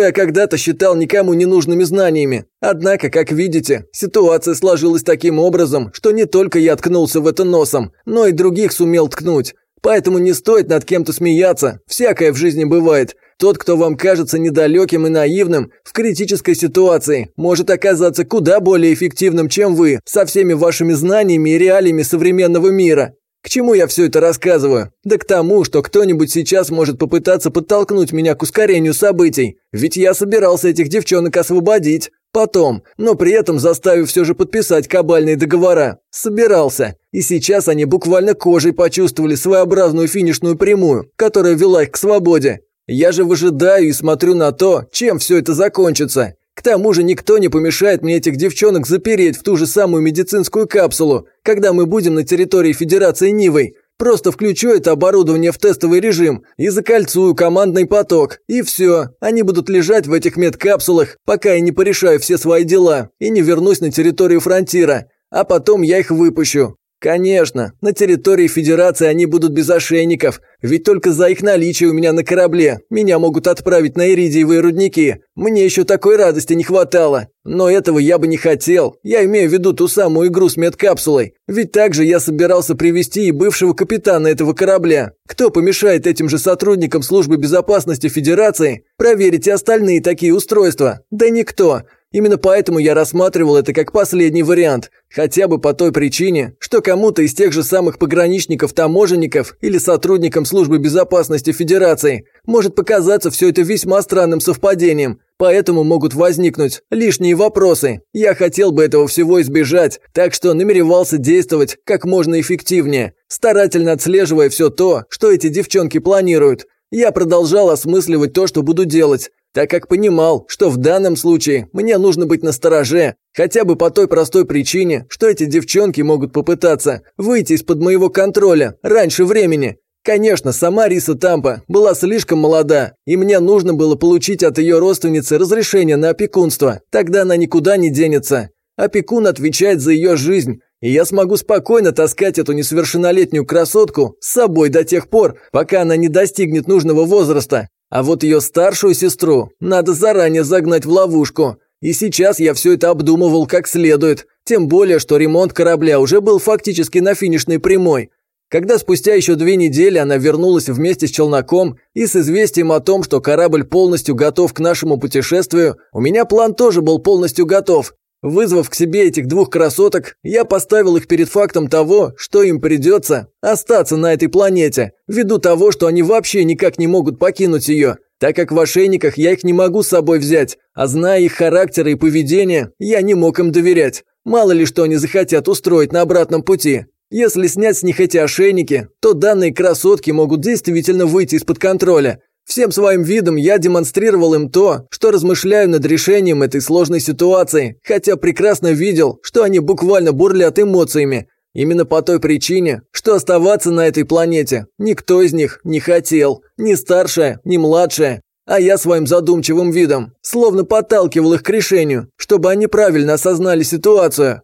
я когда-то считал никому не нужными знаниями. Однако, как видите, ситуация сложилась таким образом, что не только я ткнулся в это носом, но и других сумел ткнуть. Поэтому не стоит над кем-то смеяться, всякое в жизни бывает. Тот, кто вам кажется недалеким и наивным, в критической ситуации может оказаться куда более эффективным, чем вы, со всеми вашими знаниями и реалиями современного мира. К чему я все это рассказываю? Да к тому, что кто-нибудь сейчас может попытаться подтолкнуть меня к ускорению событий. Ведь я собирался этих девчонок освободить. Потом, но при этом заставив все же подписать кабальные договора. Собирался. И сейчас они буквально кожей почувствовали своеобразную финишную прямую, которая вела их к свободе. Я же выжидаю и смотрю на то, чем все это закончится. К тому же никто не помешает мне этих девчонок запереть в ту же самую медицинскую капсулу, когда мы будем на территории Федерации Нивой. Просто включу это оборудование в тестовый режим и закольцую командный поток. И все. Они будут лежать в этих медкапсулах, пока я не порешаю все свои дела и не вернусь на территорию фронтира. А потом я их выпущу. Конечно, на территории Федерации они будут без ошейников, ведь только за их наличие у меня на корабле меня могут отправить на иридиевые рудники. Мне еще такой радости не хватало. Но этого я бы не хотел. Я имею в виду ту самую игру с медкапсулой. Ведь также я собирался привести и бывшего капитана этого корабля. Кто помешает этим же сотрудникам службы безопасности Федерации проверить и остальные такие устройства? Да никто. Именно поэтому я рассматривал это как последний вариант, хотя бы по той причине, что кому-то из тех же самых пограничников-таможенников или сотрудникам службы безопасности Федерации может показаться все это весьма странным совпадением, поэтому могут возникнуть лишние вопросы. Я хотел бы этого всего избежать, так что намеревался действовать как можно эффективнее, старательно отслеживая все то, что эти девчонки планируют. Я продолжал осмысливать то, что буду делать, так как понимал, что в данном случае мне нужно быть настороже, хотя бы по той простой причине, что эти девчонки могут попытаться выйти из-под моего контроля раньше времени. Конечно, сама Риса Тампа была слишком молода, и мне нужно было получить от ее родственницы разрешение на опекунство, тогда она никуда не денется. Опекун отвечает за ее жизнь, и я смогу спокойно таскать эту несовершеннолетнюю красотку с собой до тех пор, пока она не достигнет нужного возраста. А вот ее старшую сестру надо заранее загнать в ловушку. И сейчас я все это обдумывал как следует. Тем более, что ремонт корабля уже был фактически на финишной прямой. Когда спустя еще две недели она вернулась вместе с челноком и с известием о том, что корабль полностью готов к нашему путешествию, у меня план тоже был полностью готов. Вызвав к себе этих двух красоток, я поставил их перед фактом того, что им придется остаться на этой планете, ввиду того, что они вообще никак не могут покинуть ее, так как в ошейниках я их не могу с собой взять, а зная их характер и поведение, я не мог им доверять. Мало ли что они захотят устроить на обратном пути. Если снять с них эти ошейники, то данные красотки могут действительно выйти из-под контроля, Всем своим видом я демонстрировал им то, что размышляю над решением этой сложной ситуации, хотя прекрасно видел, что они буквально бурлят эмоциями. Именно по той причине, что оставаться на этой планете никто из них не хотел, ни старшая, ни младшая. А я своим задумчивым видом словно подталкивал их к решению, чтобы они правильно осознали ситуацию.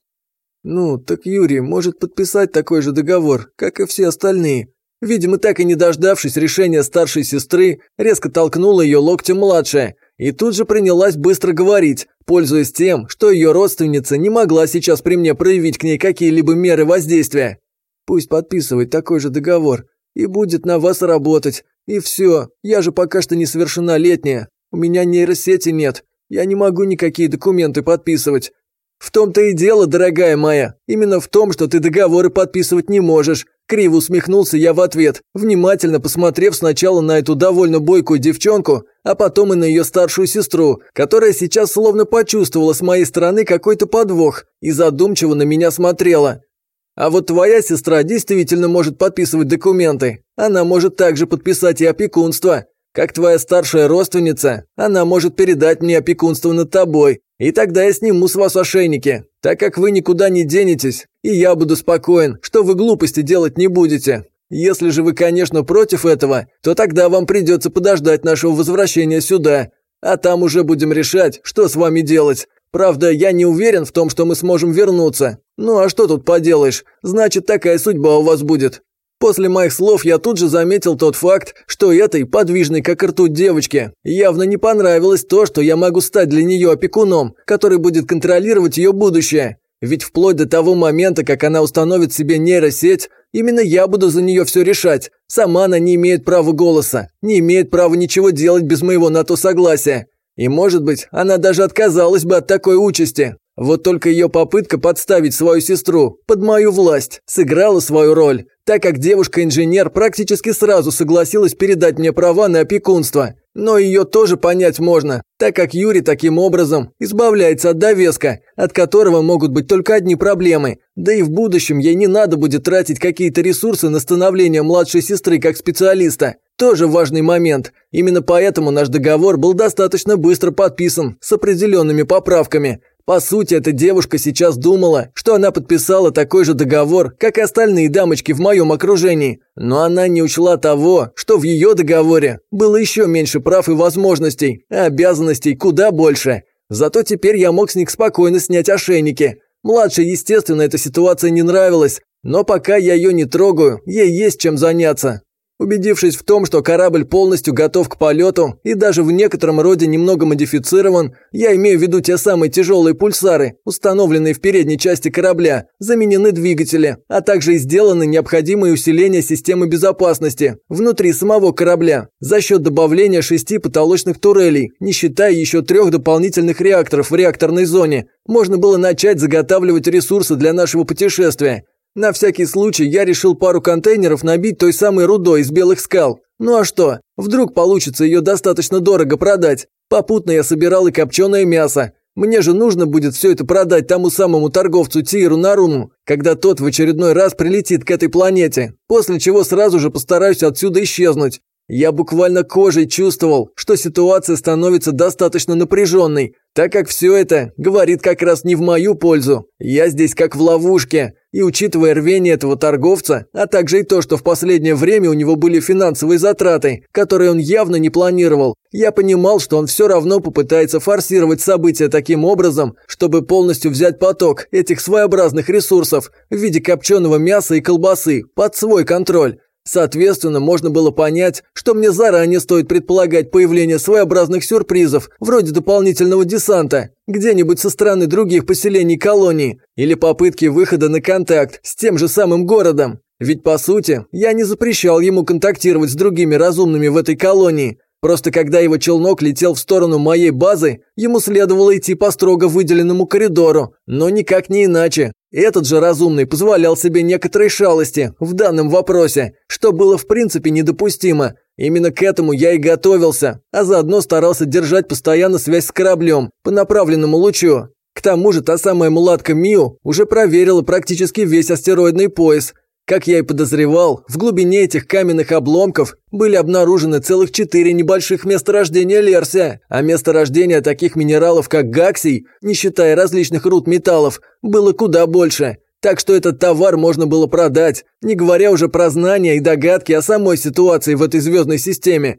Ну, так Юрий может подписать такой же договор, как и все остальные, Видимо, так и не дождавшись решения старшей сестры, резко толкнула ее локтем младшая и тут же принялась быстро говорить, пользуясь тем, что ее родственница не могла сейчас при мне проявить к ней какие-либо меры воздействия. Пусть подписывает такой же договор и будет на вас работать. И все, я же пока что несовершеннолетняя, у меня нейросети нет, я не могу никакие документы подписывать. В том-то и дело, дорогая моя, именно в том, что ты договоры подписывать не можешь, Криво усмехнулся я в ответ, внимательно посмотрев сначала на эту довольно бойкую девчонку, а потом и на ее старшую сестру, которая сейчас словно почувствовала с моей стороны какой-то подвох и задумчиво на меня смотрела. А вот твоя сестра действительно может подписывать документы. Она может также подписать и опекунство. Как твоя старшая родственница, она может передать мне опекунство над тобой, и тогда я сниму с вас ошейники, так как вы никуда не денетесь, и я буду спокоен, что вы глупости делать не будете. Если же вы, конечно, против этого, то тогда вам придется подождать нашего возвращения сюда, а там уже будем решать, что с вами делать. Правда, я не уверен в том, что мы сможем вернуться. Ну а что тут поделаешь? Значит, такая судьба у вас будет. После моих слов я тут же заметил тот факт, что этой подвижной как ртуть девочке явно не понравилось то, что я могу стать для нее опекуном, который будет контролировать ее будущее. Ведь вплоть до того момента, как она установит себе нейросеть, именно я буду за нее все решать. Сама она не имеет права голоса, не имеет права ничего делать без моего на то согласия. И, может быть, она даже отказалась бы от такой участи. Вот только ее попытка подставить свою сестру под мою власть сыграла свою роль, так как девушка-инженер практически сразу согласилась передать мне права на опекунство. Но ее тоже понять можно, так как Юрий таким образом избавляется от довеска, от которого могут быть только одни проблемы. Да и в будущем ей не надо будет тратить какие-то ресурсы на становление младшей сестры как специалиста. Тоже важный момент. Именно поэтому наш договор был достаточно быстро подписан с определенными поправками. По сути, эта девушка сейчас думала, что она подписала такой же договор, как и остальные дамочки в моем окружении. Но она не учла того, что в ее договоре было еще меньше прав и возможностей, а обязанностей куда больше. Зато теперь я мог с них спокойно снять ошейники. Младшей, естественно, эта ситуация не нравилась, но пока я ее не трогаю, ей есть чем заняться. Убедившись в том, что корабль полностью готов к полету и даже в некотором роде немного модифицирован, я имею в виду те самые тяжелые пульсары, установленные в передней части корабля, заменены двигатели, а также сделаны необходимые усиления системы безопасности внутри самого корабля за счет добавления шести потолочных турелей, не считая еще трех дополнительных реакторов в реакторной зоне. Можно было начать заготавливать ресурсы для нашего путешествия. На всякий случай я решил пару контейнеров набить той самой рудой из белых скал. Ну а что, вдруг получится ее достаточно дорого продать. Попутно я собирал и копченое мясо. Мне же нужно будет все это продать тому самому торговцу Тиру Наруну, когда тот в очередной раз прилетит к этой планете, после чего сразу же постараюсь отсюда исчезнуть. Я буквально кожей чувствовал, что ситуация становится достаточно напряженной, так как все это говорит как раз не в мою пользу. Я здесь как в ловушке. И учитывая рвение этого торговца, а также и то, что в последнее время у него были финансовые затраты, которые он явно не планировал, я понимал, что он все равно попытается форсировать события таким образом, чтобы полностью взять поток этих своеобразных ресурсов в виде копченого мяса и колбасы под свой контроль. Соответственно, можно было понять, что мне заранее стоит предполагать появление своеобразных сюрпризов, вроде дополнительного десанта, где-нибудь со стороны других поселений колонии, или попытки выхода на контакт с тем же самым городом. Ведь, по сути, я не запрещал ему контактировать с другими разумными в этой колонии. Просто когда его челнок летел в сторону моей базы, ему следовало идти по строго выделенному коридору, но никак не иначе. Этот же разумный позволял себе некоторые шалости в данном вопросе, что было в принципе недопустимо. Именно к этому я и готовился, а заодно старался держать постоянно связь с кораблем по направленному лучу. К тому же та самая мулатка Миу уже проверила практически весь астероидный пояс, как я и подозревал, в глубине этих каменных обломков были обнаружены целых четыре небольших месторождения Лерсия, а месторождения таких минералов, как гаксий, не считая различных руд металлов, было куда больше. Так что этот товар можно было продать, не говоря уже про знания и догадки о самой ситуации в этой звездной системе.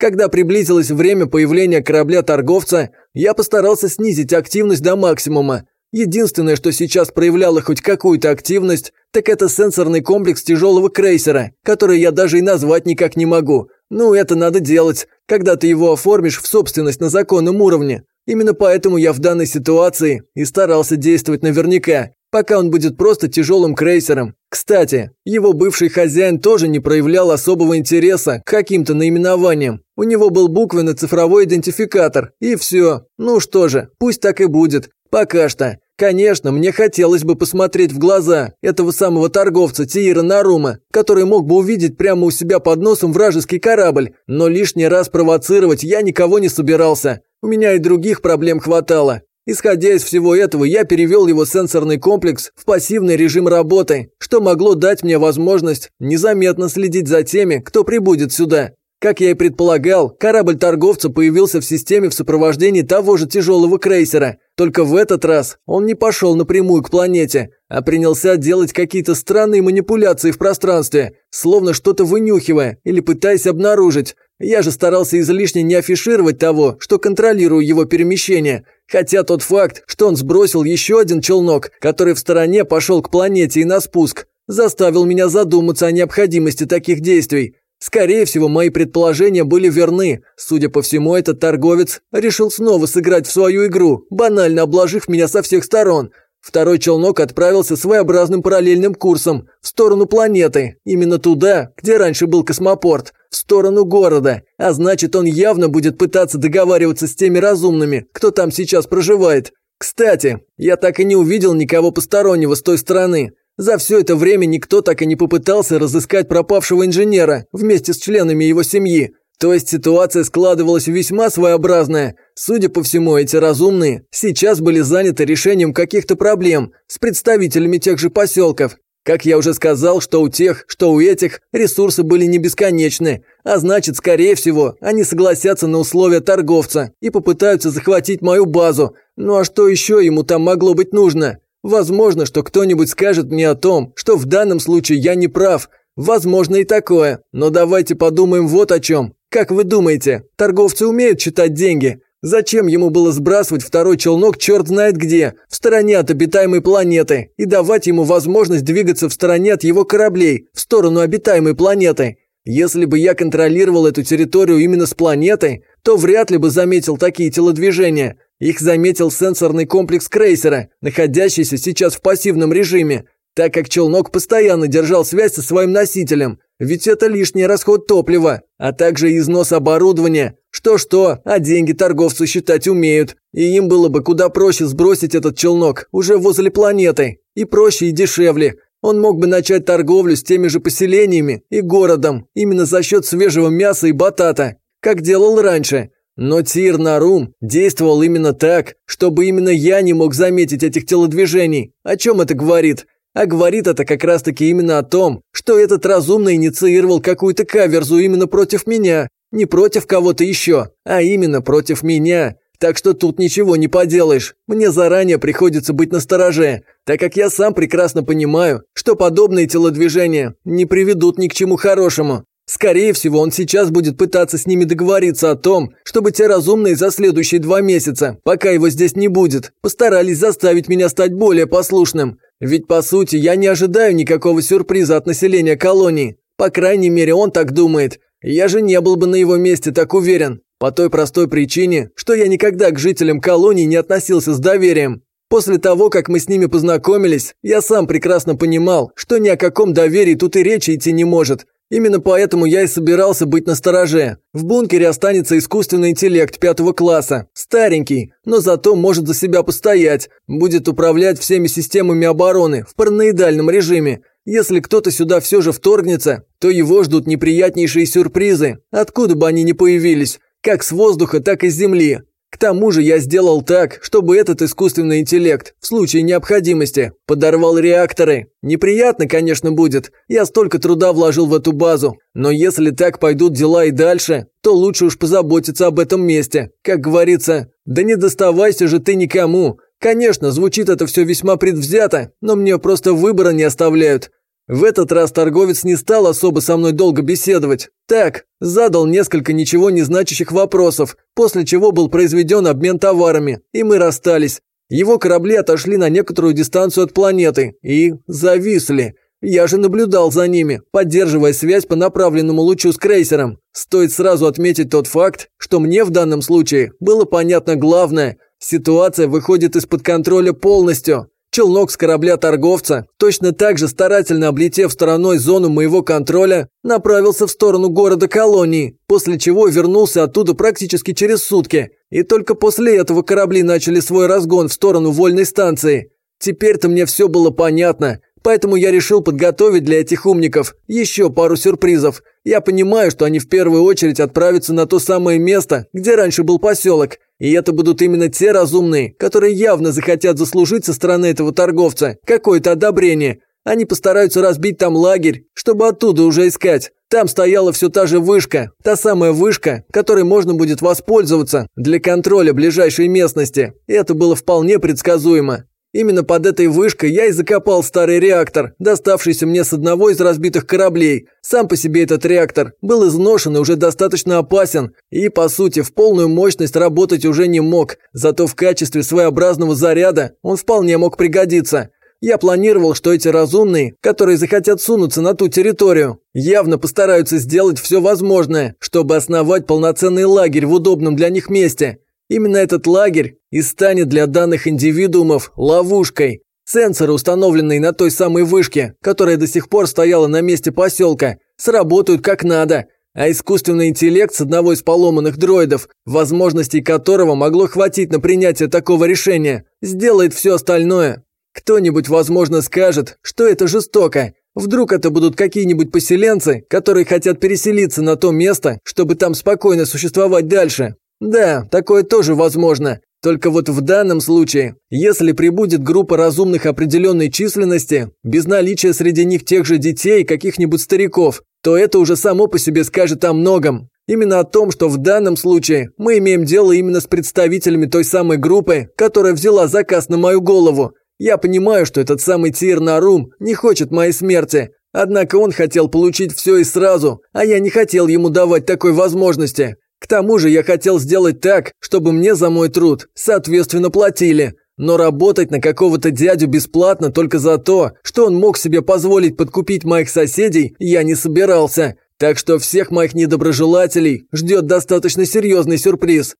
Когда приблизилось время появления корабля-торговца, я постарался снизить активность до максимума, Единственное, что сейчас проявляло хоть какую-то активность, так это сенсорный комплекс тяжелого крейсера, который я даже и назвать никак не могу. Ну, это надо делать, когда ты его оформишь в собственность на законном уровне. Именно поэтому я в данной ситуации и старался действовать наверняка, пока он будет просто тяжелым крейсером. Кстати, его бывший хозяин тоже не проявлял особого интереса к каким-то наименованиям. У него был буквенно-цифровой идентификатор, и все. Ну что же, пусть так и будет. Пока что. Конечно, мне хотелось бы посмотреть в глаза этого самого торговца Тиира Нарума, который мог бы увидеть прямо у себя под носом вражеский корабль, но лишний раз провоцировать я никого не собирался. У меня и других проблем хватало. Исходя из всего этого, я перевел его сенсорный комплекс в пассивный режим работы, что могло дать мне возможность незаметно следить за теми, кто прибудет сюда. Как я и предполагал, корабль торговца появился в системе в сопровождении того же тяжелого крейсера. Только в этот раз он не пошел напрямую к планете, а принялся делать какие-то странные манипуляции в пространстве, словно что-то вынюхивая или пытаясь обнаружить. Я же старался излишне не афишировать того, что контролирую его перемещение. Хотя тот факт, что он сбросил еще один челнок, который в стороне пошел к планете и на спуск, заставил меня задуматься о необходимости таких действий. Скорее всего, мои предположения были верны. Судя по всему, этот торговец решил снова сыграть в свою игру, банально обложив меня со всех сторон. Второй челнок отправился своеобразным параллельным курсом в сторону планеты, именно туда, где раньше был космопорт, в сторону города. А значит, он явно будет пытаться договариваться с теми разумными, кто там сейчас проживает. Кстати, я так и не увидел никого постороннего с той стороны. За все это время никто так и не попытался разыскать пропавшего инженера вместе с членами его семьи. То есть ситуация складывалась весьма своеобразная. Судя по всему, эти разумные сейчас были заняты решением каких-то проблем с представителями тех же поселков. Как я уже сказал, что у тех, что у этих ресурсы были не бесконечны, а значит, скорее всего, они согласятся на условия торговца и попытаются захватить мою базу. Ну а что еще ему там могло быть нужно? Возможно, что кто-нибудь скажет мне о том, что в данном случае я не прав. Возможно и такое. Но давайте подумаем вот о чем. Как вы думаете, торговцы умеют читать деньги? Зачем ему было сбрасывать второй челнок черт знает где, в стороне от обитаемой планеты, и давать ему возможность двигаться в стороне от его кораблей, в сторону обитаемой планеты? Если бы я контролировал эту территорию именно с планеты, то вряд ли бы заметил такие телодвижения. Их заметил сенсорный комплекс крейсера, находящийся сейчас в пассивном режиме, так как челнок постоянно держал связь со своим носителем, ведь это лишний расход топлива, а также износ оборудования. Что-что, а деньги торговцы считать умеют, и им было бы куда проще сбросить этот челнок уже возле планеты, и проще и дешевле. Он мог бы начать торговлю с теми же поселениями и городом, именно за счет свежего мяса и батата, как делал раньше. Но Тир Нарум действовал именно так, чтобы именно я не мог заметить этих телодвижений. О чем это говорит? А говорит это как раз-таки именно о том, что этот разумно инициировал какую-то каверзу именно против меня. Не против кого-то еще, а именно против меня. Так что тут ничего не поделаешь. Мне заранее приходится быть настороже, так как я сам прекрасно понимаю, что подобные телодвижения не приведут ни к чему хорошему. Скорее всего, он сейчас будет пытаться с ними договориться о том, чтобы те разумные за следующие два месяца, пока его здесь не будет, постарались заставить меня стать более послушным. Ведь, по сути, я не ожидаю никакого сюрприза от населения колонии. По крайней мере, он так думает. Я же не был бы на его месте так уверен. По той простой причине, что я никогда к жителям колонии не относился с доверием. После того, как мы с ними познакомились, я сам прекрасно понимал, что ни о каком доверии тут и речи идти не может. Именно поэтому я и собирался быть настороже. В бункере останется искусственный интеллект пятого класса. Старенький, но зато может за себя постоять. Будет управлять всеми системами обороны в параноидальном режиме. Если кто-то сюда все же вторгнется, то его ждут неприятнейшие сюрпризы, откуда бы они ни появились, как с воздуха, так и с земли. К тому же я сделал так, чтобы этот искусственный интеллект в случае необходимости подорвал реакторы. Неприятно, конечно, будет. Я столько труда вложил в эту базу. Но если так пойдут дела и дальше, то лучше уж позаботиться об этом месте. Как говорится, да не доставайся же ты никому. Конечно, звучит это все весьма предвзято, но мне просто выбора не оставляют. В этот раз торговец не стал особо со мной долго беседовать. Так, задал несколько ничего не значащих вопросов, после чего был произведен обмен товарами, и мы расстались. Его корабли отошли на некоторую дистанцию от планеты и зависли. Я же наблюдал за ними, поддерживая связь по направленному лучу с крейсером. Стоит сразу отметить тот факт, что мне в данном случае было понятно главное – ситуация выходит из-под контроля полностью. Челнок с корабля торговца, точно так же старательно облетев стороной зону моего контроля, направился в сторону города-колонии, после чего вернулся оттуда практически через сутки. И только после этого корабли начали свой разгон в сторону вольной станции. Теперь-то мне все было понятно, поэтому я решил подготовить для этих умников еще пару сюрпризов. Я понимаю, что они в первую очередь отправятся на то самое место, где раньше был поселок, и это будут именно те разумные, которые явно захотят заслужить со стороны этого торговца какое-то одобрение. Они постараются разбить там лагерь, чтобы оттуда уже искать. Там стояла все та же вышка, та самая вышка, которой можно будет воспользоваться для контроля ближайшей местности. Это было вполне предсказуемо. Именно под этой вышкой я и закопал старый реактор, доставшийся мне с одного из разбитых кораблей. Сам по себе этот реактор был изношен и уже достаточно опасен, и, по сути, в полную мощность работать уже не мог, зато в качестве своеобразного заряда он вполне мог пригодиться. Я планировал, что эти разумные, которые захотят сунуться на ту территорию, явно постараются сделать все возможное, чтобы основать полноценный лагерь в удобном для них месте. Именно этот лагерь и станет для данных индивидуумов ловушкой. Сенсоры, установленные на той самой вышке, которая до сих пор стояла на месте поселка, сработают как надо, а искусственный интеллект с одного из поломанных дроидов, возможностей которого могло хватить на принятие такого решения, сделает все остальное. Кто-нибудь, возможно, скажет, что это жестоко. Вдруг это будут какие-нибудь поселенцы, которые хотят переселиться на то место, чтобы там спокойно существовать дальше. Да, такое тоже возможно. Только вот в данном случае, если прибудет группа разумных определенной численности, без наличия среди них тех же детей, каких-нибудь стариков, то это уже само по себе скажет о многом. Именно о том, что в данном случае мы имеем дело именно с представителями той самой группы, которая взяла заказ на мою голову. Я понимаю, что этот самый Тир Нарум не хочет моей смерти, однако он хотел получить все и сразу, а я не хотел ему давать такой возможности. К тому же я хотел сделать так, чтобы мне за мой труд, соответственно, платили. Но работать на какого-то дядю бесплатно только за то, что он мог себе позволить подкупить моих соседей, я не собирался. Так что всех моих недоброжелателей ждет достаточно серьезный сюрприз.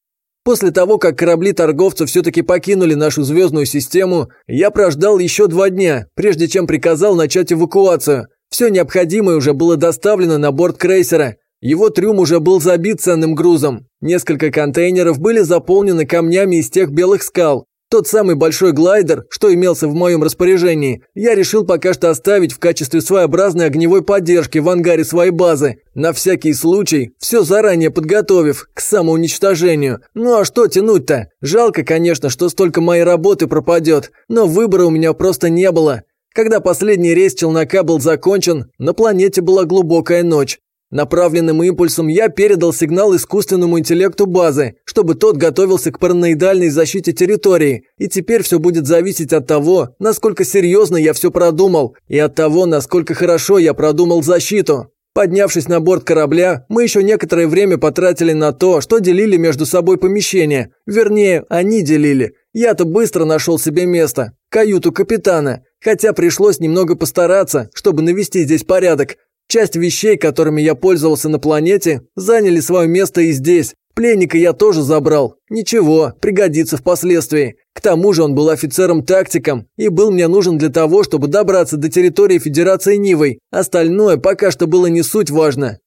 После того, как корабли торговцев все-таки покинули нашу звездную систему, я прождал еще два дня, прежде чем приказал начать эвакуацию. Все необходимое уже было доставлено на борт крейсера. Его трюм уже был забит ценным грузом. Несколько контейнеров были заполнены камнями из тех белых скал. Тот самый большой глайдер, что имелся в моем распоряжении, я решил пока что оставить в качестве своеобразной огневой поддержки в ангаре своей базы. На всякий случай, все заранее подготовив к самоуничтожению. Ну а что тянуть-то? Жалко, конечно, что столько моей работы пропадет, но выбора у меня просто не было. Когда последний рейс челнока был закончен, на планете была глубокая ночь. Направленным импульсом я передал сигнал искусственному интеллекту базы, чтобы тот готовился к параноидальной защите территории, и теперь все будет зависеть от того, насколько серьезно я все продумал, и от того, насколько хорошо я продумал защиту. Поднявшись на борт корабля, мы еще некоторое время потратили на то, что делили между собой помещения. Вернее, они делили. Я-то быстро нашел себе место. Каюту капитана. Хотя пришлось немного постараться, чтобы навести здесь порядок. Часть вещей, которыми я пользовался на планете, заняли свое место и здесь. Пленника я тоже забрал. Ничего, пригодится впоследствии. К тому же он был офицером-тактиком и был мне нужен для того, чтобы добраться до территории Федерации Нивой. Остальное пока что было не суть важно.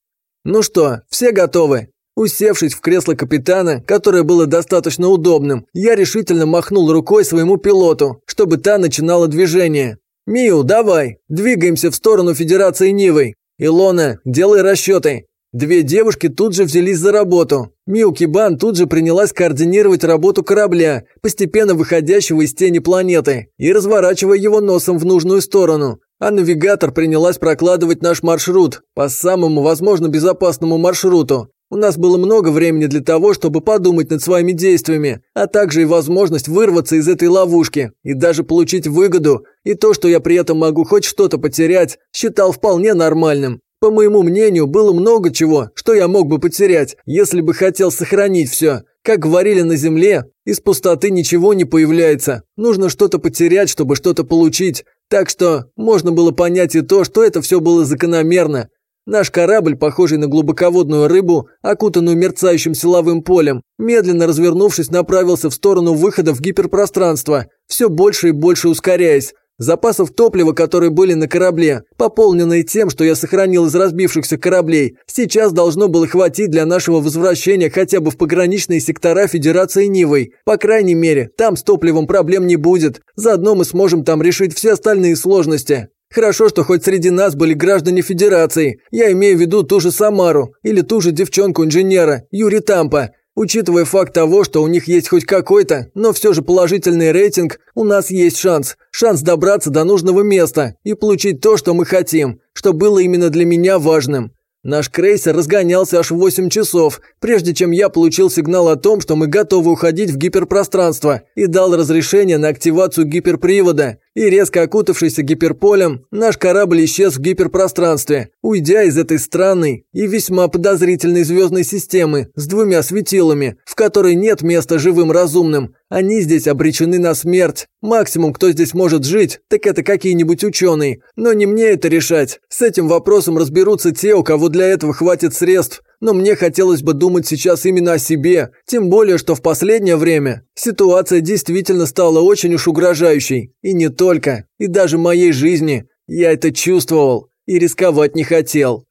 Ну что, все готовы? Усевшись в кресло капитана, которое было достаточно удобным, я решительно махнул рукой своему пилоту, чтобы та начинала движение. «Миу, давай, двигаемся в сторону Федерации Нивой. «Илона, делай расчеты!» Две девушки тут же взялись за работу. Милки Бан тут же принялась координировать работу корабля, постепенно выходящего из тени планеты, и разворачивая его носом в нужную сторону. А навигатор принялась прокладывать наш маршрут по самому, возможно, безопасному маршруту. У нас было много времени для того, чтобы подумать над своими действиями, а также и возможность вырваться из этой ловушки и даже получить выгоду, и то, что я при этом могу хоть что-то потерять, считал вполне нормальным. По моему мнению, было много чего, что я мог бы потерять, если бы хотел сохранить все. Как говорили на Земле, из пустоты ничего не появляется. Нужно что-то потерять, чтобы что-то получить. Так что можно было понять и то, что это все было закономерно. Наш корабль, похожий на глубоководную рыбу, окутанную мерцающим силовым полем, медленно развернувшись, направился в сторону выхода в гиперпространство, все больше и больше ускоряясь. Запасов топлива, которые были на корабле, пополненные тем, что я сохранил из разбившихся кораблей, сейчас должно было хватить для нашего возвращения хотя бы в пограничные сектора Федерации Нивой. По крайней мере, там с топливом проблем не будет. Заодно мы сможем там решить все остальные сложности. Хорошо, что хоть среди нас были граждане Федерации. Я имею в виду ту же Самару или ту же девчонку-инженера, Юри Тампа. Учитывая факт того, что у них есть хоть какой-то, но все же положительный рейтинг, у нас есть шанс. Шанс добраться до нужного места и получить то, что мы хотим, что было именно для меня важным. Наш крейсер разгонялся аж 8 часов, прежде чем я получил сигнал о том, что мы готовы уходить в гиперпространство, и дал разрешение на активацию гиперпривода. И резко окутавшийся гиперполем, наш корабль исчез в гиперпространстве, уйдя из этой странной и весьма подозрительной звездной системы с двумя светилами, в которой нет места живым разумным. Они здесь обречены на смерть. Максимум, кто здесь может жить, так это какие-нибудь ученые. Но не мне это решать. С этим вопросом разберутся те, у кого для этого хватит средств. Но мне хотелось бы думать сейчас именно о себе, тем более, что в последнее время ситуация действительно стала очень уж угрожающей. И не только, и даже моей жизни. Я это чувствовал и рисковать не хотел.